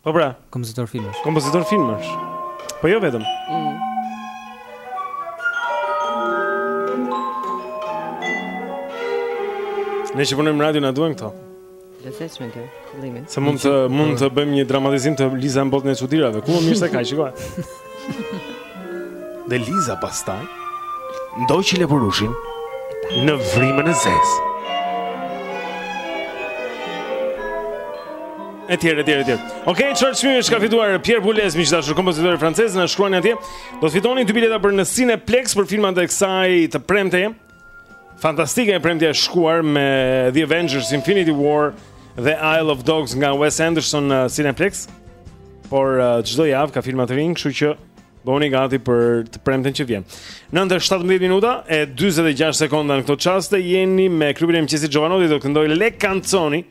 Po pra, kompozitor filmash. Kompozitor filmash. Po jo vetëm. Mm. Ne që punojmë në radio na duhen këto. Lezetshme kjo, fillimi. Se mund të mund të bëjmë një dramatizim të Liza në botën e çudirave. Ku më mirë se kaq, shikoje. Dhe Liza pastaj ndoqi lepurushin në vrimën e zezë. E tjerë, e tjerë, e tjerë. Ok, çfarë çmimesh ka fituar Pierre Boulez, miq të dashur kompozitori francez, na shkruani atje. Do të fitoni dy bileta për në Cineplex për filmat e kësaj të premteje. Fantastike e premtja e shkuar me The Avengers Infinity War dhe Isle of Dogs nga Wes Anderson në Cineplex. Por uh, çdo uh, javë ka filma të rinj, kështu që bëhuni gati për të premten që vjen. 9:17 minuta e 46 sekonda në këto çaste jeni me klubin e mëngjesit Jovanotti do këndojë Le Canzoni.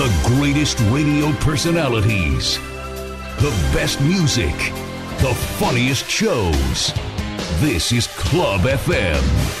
best radio personalities, the best music, the funniest shows. This is Club FM.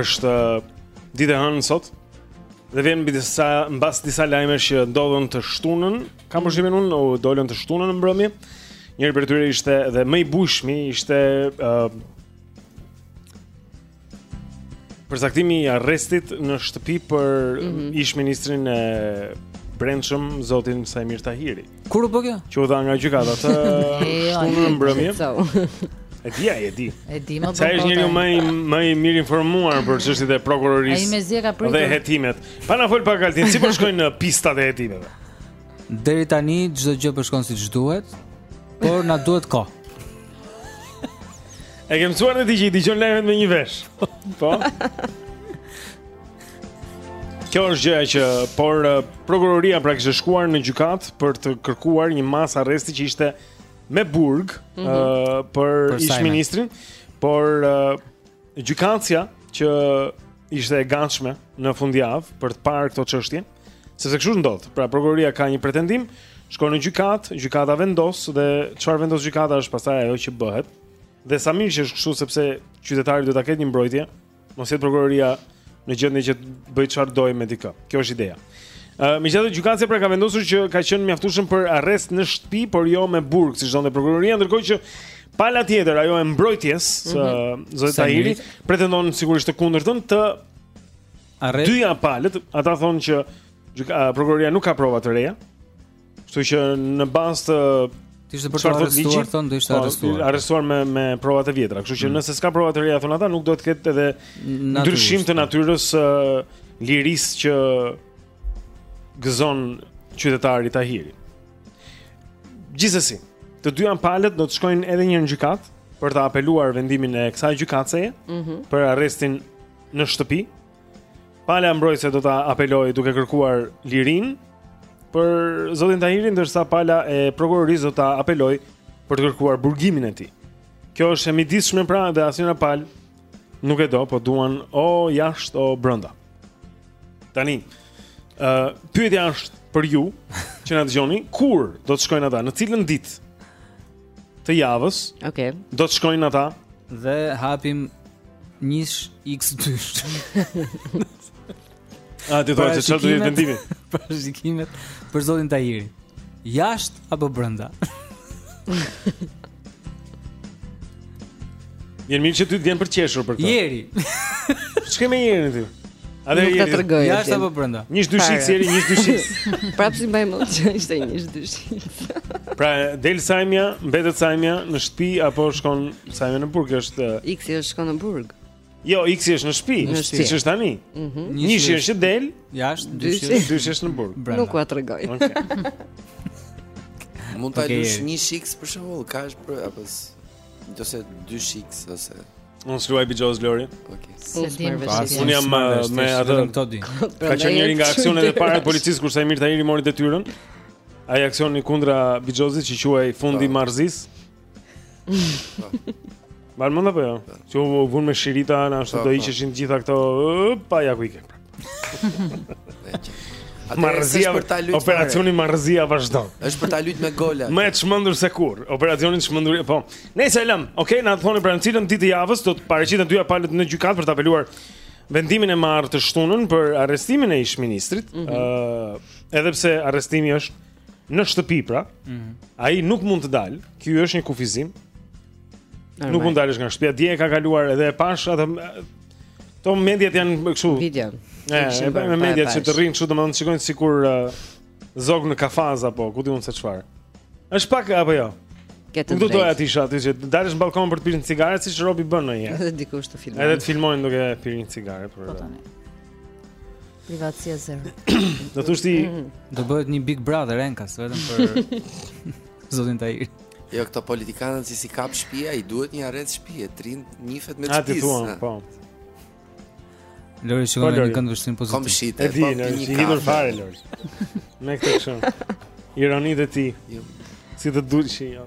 Është uh, ditë e hënë sot. Dhe vjen mbi disa mbas disa lajmesh që ndodhën të shtunën. Kam përshtypjen unë, dolën të shtunën në mbrëmje. Njëri prej tyre ishte dhe më i bujshmi ishte uh, përcaktimi i arrestit në shtëpi për mm -hmm. ish-ministrin e Brendshëm, zotin Saimir Tahiri. Kur u bë kjo? Që u dha nga gjykata të shtunën mbrëmje. E di ai, e di. E di më po. Se është njeriu më i më i mirinformuar për çështjet e prokurorisë. Ai mezi e ka pritur. Dhe hetimet. Pa na fol pak Altin, si po shkojnë pistat e hetimeve? Deri tani çdo gjë po shkon siç duhet, por na duhet kohë. E kemi mësuar dhe ti që i dëgjon lajmet me një vesh Po? Kjo është gjëja që, por eh, prokuroria pra kishte shkuar në gjykatë për të kërkuar një masë arresti që ishte me burg mm -hmm. uh, për, për ish-ministrin, por uh, gjykatësja që ishte e gatshme në fundjavë për të parë këto çështje, sepse kështu ndodh. Pra prokuroria ka një pretendim, shkon në gjykatë, gjykata vendos dhe çfarë vendos gjykata është pastaj ajo që bëhet. Dhe sa mirë që është kështu sepse qytetari duhet ta ketë një mbrojtje Mos jetë prokuroria në gjendje që të bëjë çfarë të dojë me dikë. Kjo është ideja. Ë, uh, megjithatë gjykatësja pra ka vendosur që ka qenë mjaftueshëm për arrest në shtëpi, por jo me burg, siç donte prokuroria, ndërkohë që pala tjetër, ajo e mbrojtjes, mm -hmm. uh, zoti Tahiri, pretendon sigurisht të kundërtën të arrest. Të dyja palët, ata thonë që gjyka, uh, prokuroria nuk ka prova të reja. Kështu që në bazë të Të ishte për të arrestuar thonë do ishte po, arrestuar. Arrestuar me me provat e vjetra. Kështu që mm. nëse s'ka prova të reja thonë ata nuk duhet të ketë edhe ndryshim të natyrës së uh, lirisë që gëzon qytetari Tahiri. Gjithsesi, të dyja palët do të shkojnë edhe një herë në gjykatë për ta apeluar vendimin e kësaj gjykatëseje mm -hmm. për arrestin në shtëpi Pala mbrojtëse do ta apelojë duke kërkuar lirinë për zotin Tahiri ndërsa pala e prokurorisë do ta apelojë për të kërkuar burgimin e tij. Kjo është e midisme pra dhe asnjëra palë nuk e do, po duan o jashtë o brenda. Tani, ë uh, pyetja është për ju që na dëgjoni, kur do të shkojnë ata, në cilën ditë? të javës. Okej. Okay. Do të shkojnë ata dhe hapim njësh X2. A ti thua se çfarë do të jetë vendimi? Parashikimet për zotin Tahiri. Jashtë apo brenda? Mirë, mirë që ty të vjen për të qeshur për këtë. Jeri. Ç'ke me jerin ti? A dhe jeri. Jashtë apo brenda? Një dyshin Jeri, një dyshin. Prapë s'e mbaj mend që ishte një dyshit. Pra, del Sajmja, mbetet Sajmja në shtëpi apo shkon Sajmja në burg është? X-i është shkon në burg. Jo, X-i është në shtëpi, siç është tani. Mhm. Njëshi është del, jashtë, dyshi, dyshi është në burg. Nuk ua tregoj. Mund ta luash njësh X për shembull, ka është për apo Do se dy shiks ose. Unë s'luaj bixhoz Lori. Okej. Se di më pas. Unë jam me atë këto di. Ka qenë njëri nga aksionet e para të policisë kur Saimir Tahiri mori detyrën. Ai aksioni kundra bixhozit që quhej Fundi i po. Marrëzisë. Mban mend apo jo? Që u vun me shirita ana ashtu po, do po. hiqeshin të gjitha këto pa ja ku i ke. Marrëzia për ta luajtur. Operacioni Marrëzia vazhdon. Është për ta luajtur me gola. Më e çmendur se kurrë. Operacion i çmendur, po. Nëse e lëm, ok, na thoni për cilën ditë të javës do të paraqiten të dyja palët në gjykatë për të apeluar vendimin e marrë të shtunën për arrestimin e ish-ministrit. Ëh, mm -hmm. uh, edhe pse arrestimi është në shtëpi pra. Ëh. Mm -hmm. Ai nuk mund të dalë. Ky është një kufizim. Nuk mund të dalësh nga shtëpia. Dje e ka kaluar edhe e pashë atë To mediat janë më kështu. Video. Ëh, me mediat që të rrin kështu domethënë shikojnë sikur uh, zog në kafaz apo ku di unë se çfarë. Është pak apo jo? Këtë doja të thosha, ti që të dalësh në balkon për të pirë një cigare siç robi bën ndonjëherë. Edhe dikush të filmon. Edhe të filmojnë duke pirë një cigare për. Po tani. Privatësia zero. Do thosh ti do bëhet një Big Brother enkas vetëm për zotin Tahiri. Jo këto politikanët që s'i kap shtëpia i duhet një arrest shtëpie, t'rrinë n'qejf me shpis. Atë thon, po. Lori shkon në një këndvështrim pozitiv. Kom shit, e di, në një hidhur fare Lori. Me këtë kështu. Ironi dhe ti. Jo. Si të dulshi, jo.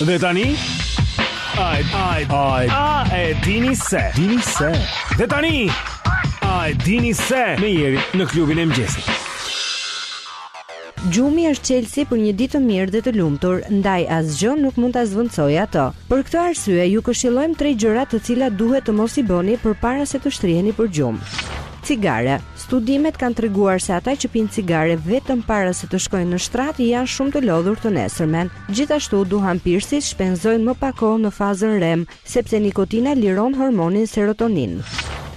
Dhe tani A a a a e dini se dini se Dhe tani a e dini se me Jerin në klubin e mëngjesit Gjumi është çelësi për një ditë të mirë dhe të lumtur, ndaj asgjë nuk mund ta zëvendësojë atë. Për këtë arsye ju këshillojmë tre gjëra të cilat duhet të mos i bëni përpara se të shtriheni për gjumë. Cigare. Studimet kanë treguar se ata që pinë cigare vetëm para se të shkojnë në shtrat janë shumë të lodhur të nesërmen. Gjithashtu, duhanpirësit shpenzojnë më pak kohë në fazën REM, sepse nikotina liron hormonin serotonin.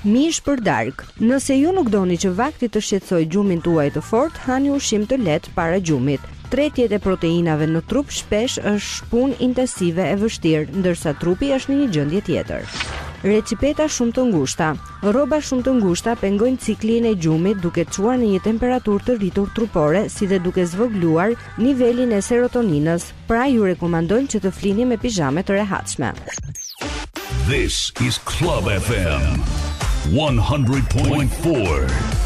Mish për darkë. Nëse ju nuk doni që vakti të shqetësojë gjumin tuaj të fortë, hani ushqim të lehtë para gjumit. Tretja e proteinave në trup shpesh është punë intensive e vështirë, ndërsa trupi është në një gjendje tjetër. Reçipeta shumë të ngushta. Rroba shumë të ngushta pengojnë ciklin e gjumit duke çuar në një temperaturë të rritur trupore si dhe duke zvogëluar nivelin e serotoninës, pra ju rekomandojmë që të flini me pizhame të rehatshme. This is Club FM 100.4.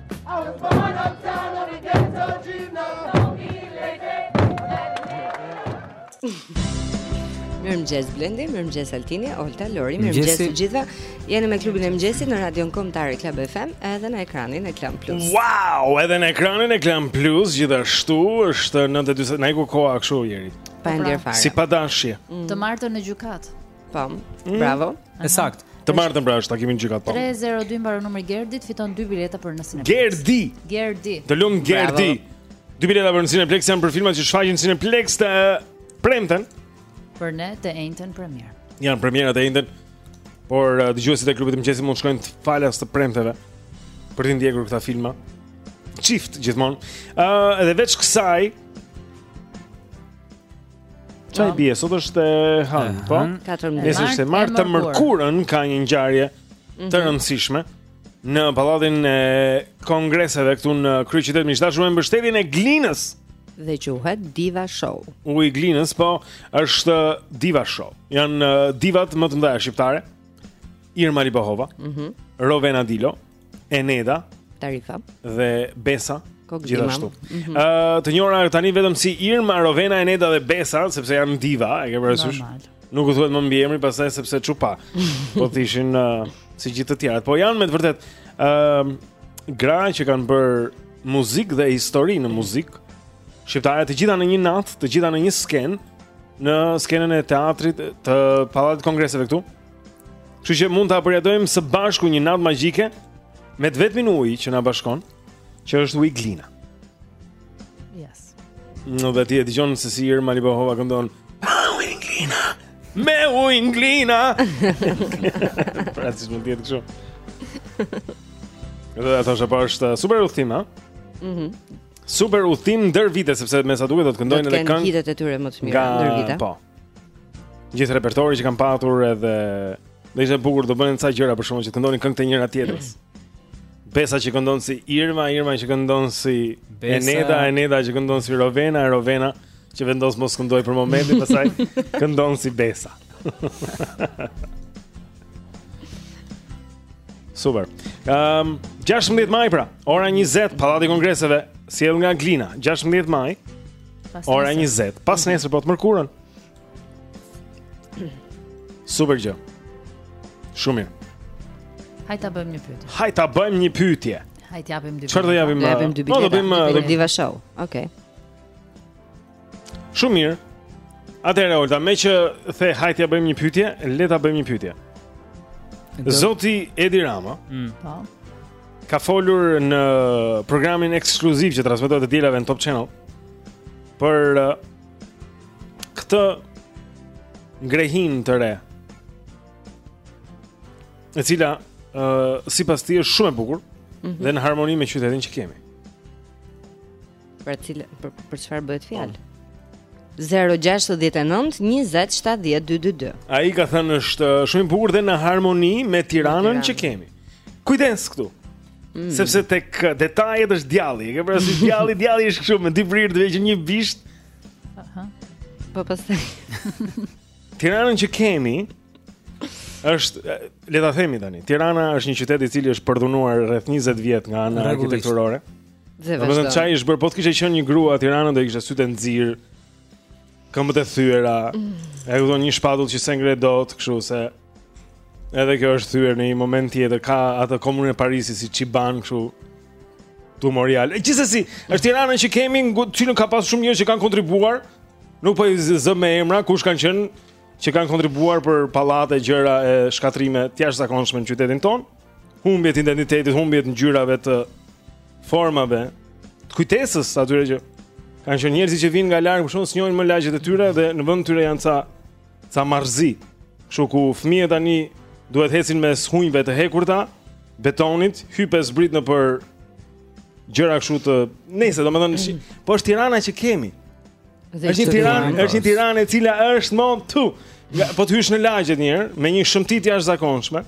Mirëmëngjes Blendi, mirëmëngjes Altini, Olta, Lori, mirëmëngjes të gjithëve. Jeni me klubin e mëngjesit në radion kombëtare Club FM edhe në ekranin e Klan Plus Wow, edhe në ekranin e Klan Plus gjithashtu është 9.20, na iku koha kështu jeri Pa e ndjerë fare Si pa dashje mm. Të martën në gjykatë Po. Mm. Bravo. E saktë. Të martën pra është takimi në gjykatë. Po. 302 mbaron numri Gerdit, fiton dy bileta për nesër. Gerdi. Gerdi. Të lum Gerdi. Dy bileta për nesër në Cineplexx janë për filmat që shfaqen në Cineplexx të premten. Për ne të enjten premierë. Janë premiera të enjten. Por uh, dëgjuesit e klubit të mëngjesit mund të shkojnë falas të premteve për të ndjekur këta filma. Çift gjithmonë. Ëh, uh, edhe veç kësaj, Ça i bie, sot është e hënë, po? Nesër është e martë të mërkurën ka një ngjarje të mhm. rëndësishme Në pallatin e kongreseve këtu në kryeqytet Miq të dashur me mbështetjen e Glinës Dhe quhet Diva Show Uji i Glinës, po është Diva Show Janë uh, divat më të mëdha shqiptare Irma Libohova mm -hmm. Rovena Dilo Eneda Tarifa dhe Besa. Gjithashtu. Ëh, mm -hmm. uh, të njohura tani vetëm si Irma, Rovena, Eneda dhe Besa, sepse janë diva, e ke parasysh? Nuk u thuhet më mbiemri pastaj sepse çupa. po të ishin uh, si gjithë të tjerat. Po janë me të vërtetë ëh uh, gra që kanë bërë muzikë dhe histori në muzikën shqiptare, të gjitha në një natë, të gjitha në një skenë, në skenën e teatrit të Pallatit të Kongreseve këtu. Kështu që mund ta përjetojmë së bashku një natë magjike me të vetmin ujë që na bashkon, që është uji Glina. Yes. Edhe ti e dëgjon se si Irma Libohova këndon Uji Glina. Me ujin Glina. Pra si mund të jetë kështu. Edhe ato është apo është uh, super udhëtim, ha? Mhm. Mm super udhëtim ndër vite sepse me sa duket do të këndojnë edhe këngë. Këngët e tyre më të mira ndër vite. Po. Gjithë repertori që kanë patur edhe do ishte bukur të bënin ca gjëra për shembull që këndonin këngët e njëra tjetrës. Besa që këndon si Irma, Irma që këndon si Besa. Eneda, Eneda që këndon si Rovena, Rovena që vendos mos këndojë për momentin, pastaj këndon si Besa. Super. Ehm, um, 16 maj pra, ora 20, Pallati i Kongreseve, sjellë nga Glina, 16 maj. Ora 20. Pas mhm. nesër po të mërkurën. Super gjë. Shumë mirë. Hajde ta bëjmë një pyetje. Hajde ta bëjmë një pyetje. Hajde të japim dy. Çfarë do japim? Do japim dy bileta. Po do bëjmë uh, do diva show. Okej. Shumë mirë. Atëherë Olta, meqë the hajde ta bëjmë një pyetje, le ta bëjmë një pyetje. Zoti Edi Rama. Mm. Po. ka folur në programin ekskluziv që transmetohet të dielave në Top Channel për uh, këtë ngrehinë të re. E cila uh, sipas tij është shumë e bukur mm -hmm. dhe në harmoni me qytetin që kemi. Për cilë për, për çfarë bëhet fjalë? 0-6-19-27-12-2 Ai ka thënë është uh, shumë i bukur dhe në harmoni me tiranën që kemi Kujdes këtu mm. Sepse tek uh, detajet është djalli E ke parasysh djalli, djalli është kështu Me dy brirë edhe një bisht Aha. Po pastaj Tiranën që kemi është uh, le ta themi tani. Tirana është një qytet i cili është përdhunuar rreth 20 vjet nga ana arkitekturore. Dhe vazhdo. Domethënë ç'i është bërë, po të kishte qenë një grua Tirana do i kishte sytë e nxirë. Këmbët e thyera. Mm. E kupton një shpatull që s'e ngre dot, kështu se edhe kjo është thyer në një moment tjetër. Ka atë komunën e Parisit si çiban kështu tumorial. E gjithsesi, është Tirana që kemi, të cilën ka pas shumë njerëz që kanë kontribuar. Nuk po i zë me emra kush kanë qenë që kanë kontribuar për pallate, gjëra e shkatërrime të jashtëzakonshme në qytetin tonë, humbje të identitetit, humbje të ngjyrave të formave, të kujtesës atyre që kanë qenë njerëz që vijnë nga larg, por shumë s'njohin më lagjet e tyre dhe në vend të tyre janë ca ca marrëzi. Kështu ku fëmijët tani duhet të ecin mes hunjve të hekurta, betonit, hip e zbrit nëpër gjëra kështu të, nëse domethënë po është Tirana që kemi. Është një Tiranë, është një Tiranë e cila është më tu. Po të hysh në lagje një herë me një shëmti të jashtëzakonshme,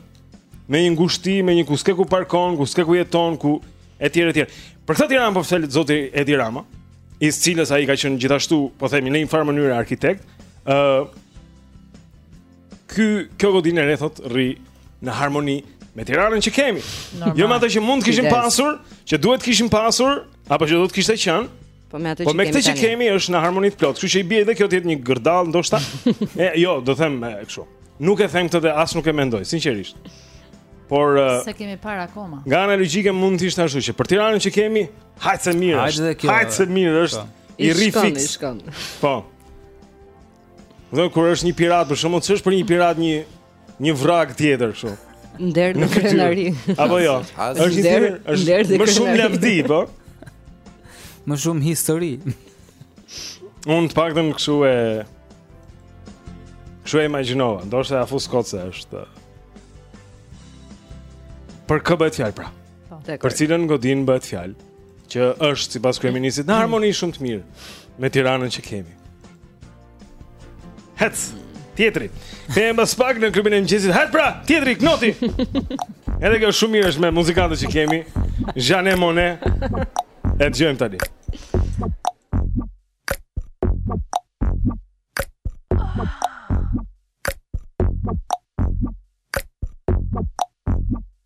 me një ngushti, me një ku s'ke ku parkon, ku s'ke ku jeton, ku etj etj. Për këtë Tiranë po flet zoti Edi Rama, i cilës ai ka qenë gjithashtu, po themi në një farë mënyrë arkitekt. ë uh, Ky kjo godinë e re thotë rri në harmoni me Tiranën që kemi. Normal. Jo me atë që mund të kishim pasur, që duhet të kishim pasur apo që do të kishte qenë. Po me atë po që kemi. Po me këtë që kemi është në harmoni të plotë, kështu që i bie edhe kjo të jetë një gërdallë ndoshta. e jo, do them kështu. Nuk e them këtë dhe as nuk e mendoj, sinqerisht. Por s'e kemi parë akoma. Nga ana logjike mund të ishte ashtu që për Tiranën që kemi, hajt se mirë. Hajt dhe kjo. Hajt se mirë është. I rri fiks. Po. Dhe kur është një pirat për shembull, ç'është për një pirat një Një vragë tjetër kështu. Nder dhe krenari. Apo jo. Është një nder, është më shumë lavdi, po. Më shumë histori. Unë të paktën kështu e kështu e imagjinova, ndoshta ia fus kot, ç'është. Për kë bëhet fjalë pra? Po. Për cilën godinë bëhet fjalë? Që është sipas kryeministrit në harmoni shumë të mirë me Tiranën që kemi. Hec. Tjetri. Kemi pas pak në klubin e mëngjesit. Hec pra, tjetri Knoti. Edhe kjo shumë mirë është me muzikantët që kemi. Janelle Monáe. E dëgjojmë tani.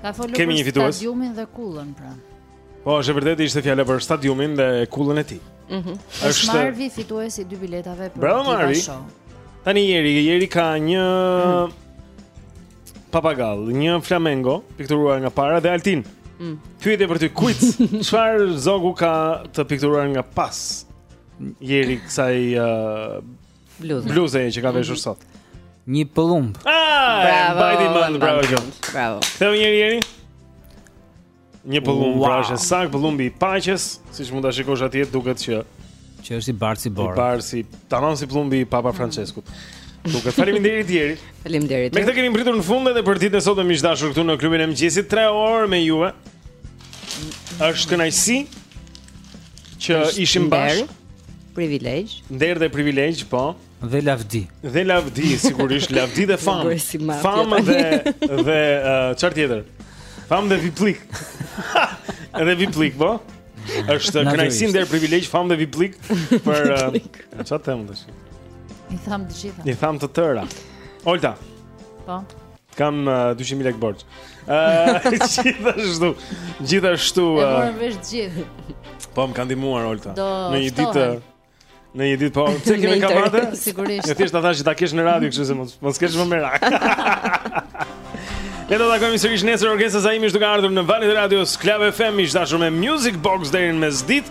Ka folur Kemi një fitues. Stadiumin dhe kullën pra. Po, është vërtet ishte fjala për stadiumin dhe kullën e tij. Mhm. Mm është Marvi fitues i dy biletave për Bravo, Marvi. Show. Tani Jeri, Jeri ka një mm. papagall, një flamengo pikturuar nga para dhe Altin. Mm. Pyetje për ty, kujt? Çfarë zogu ka të pikturuar nga pas? Jeri kësaj uh, Bluze. Bluzes që ka veshur mhm. sot. Një pëllumb. Ah, mbajti mend, bravo Jon. Bravo. Ktheje një herë. Një pëllumb, pra është saktë pëllumbi i paqes, siç mund ta shikosh atje duket që që është i bardhë si bora. I bardhë si tamam si pëllumbi i Papa Françeskut. Duke faleminderit Jeri. Faleminderit. Me këtë kemi mbërritur në fund edhe për ditën e sotme miq të dashur këtu në klubin e mëngjesit 3 orë me juve. Është kënaqësi që ishim bashkë. Privilegj. Nder dhe privilegj, po. Dhe lavdi. Dhe lavdi, sigurisht lavdi dhe famë. Famë dhe dhe çfarë uh, tjetër? Famë dhe viplik. Edhe viplik, po. Është kënaqësi nder privilegj, famë dhe viplik për uh, çfarë uh, them tash? I thamë të gjitha. I thamë të tëra. Olta. Po. Kam uh, 200.000 lek borxh. Ëh, uh, gjithashtu, gjithashtu. Uh, e morën vesh të gjithë. Po më kanë ndihmuar Olta. Do në një ditë Në një ditë po, pse kemi kamate? Sigurisht. Ne thjesht ta thashë që ta kesh në radio kështu se mos mos kesh më merak. Ne do të takohemi sërish nesër Orgesa Zaimi është duke ardhur në valët e radios Club FM, miq të dashur me Music Box deri në mesditë.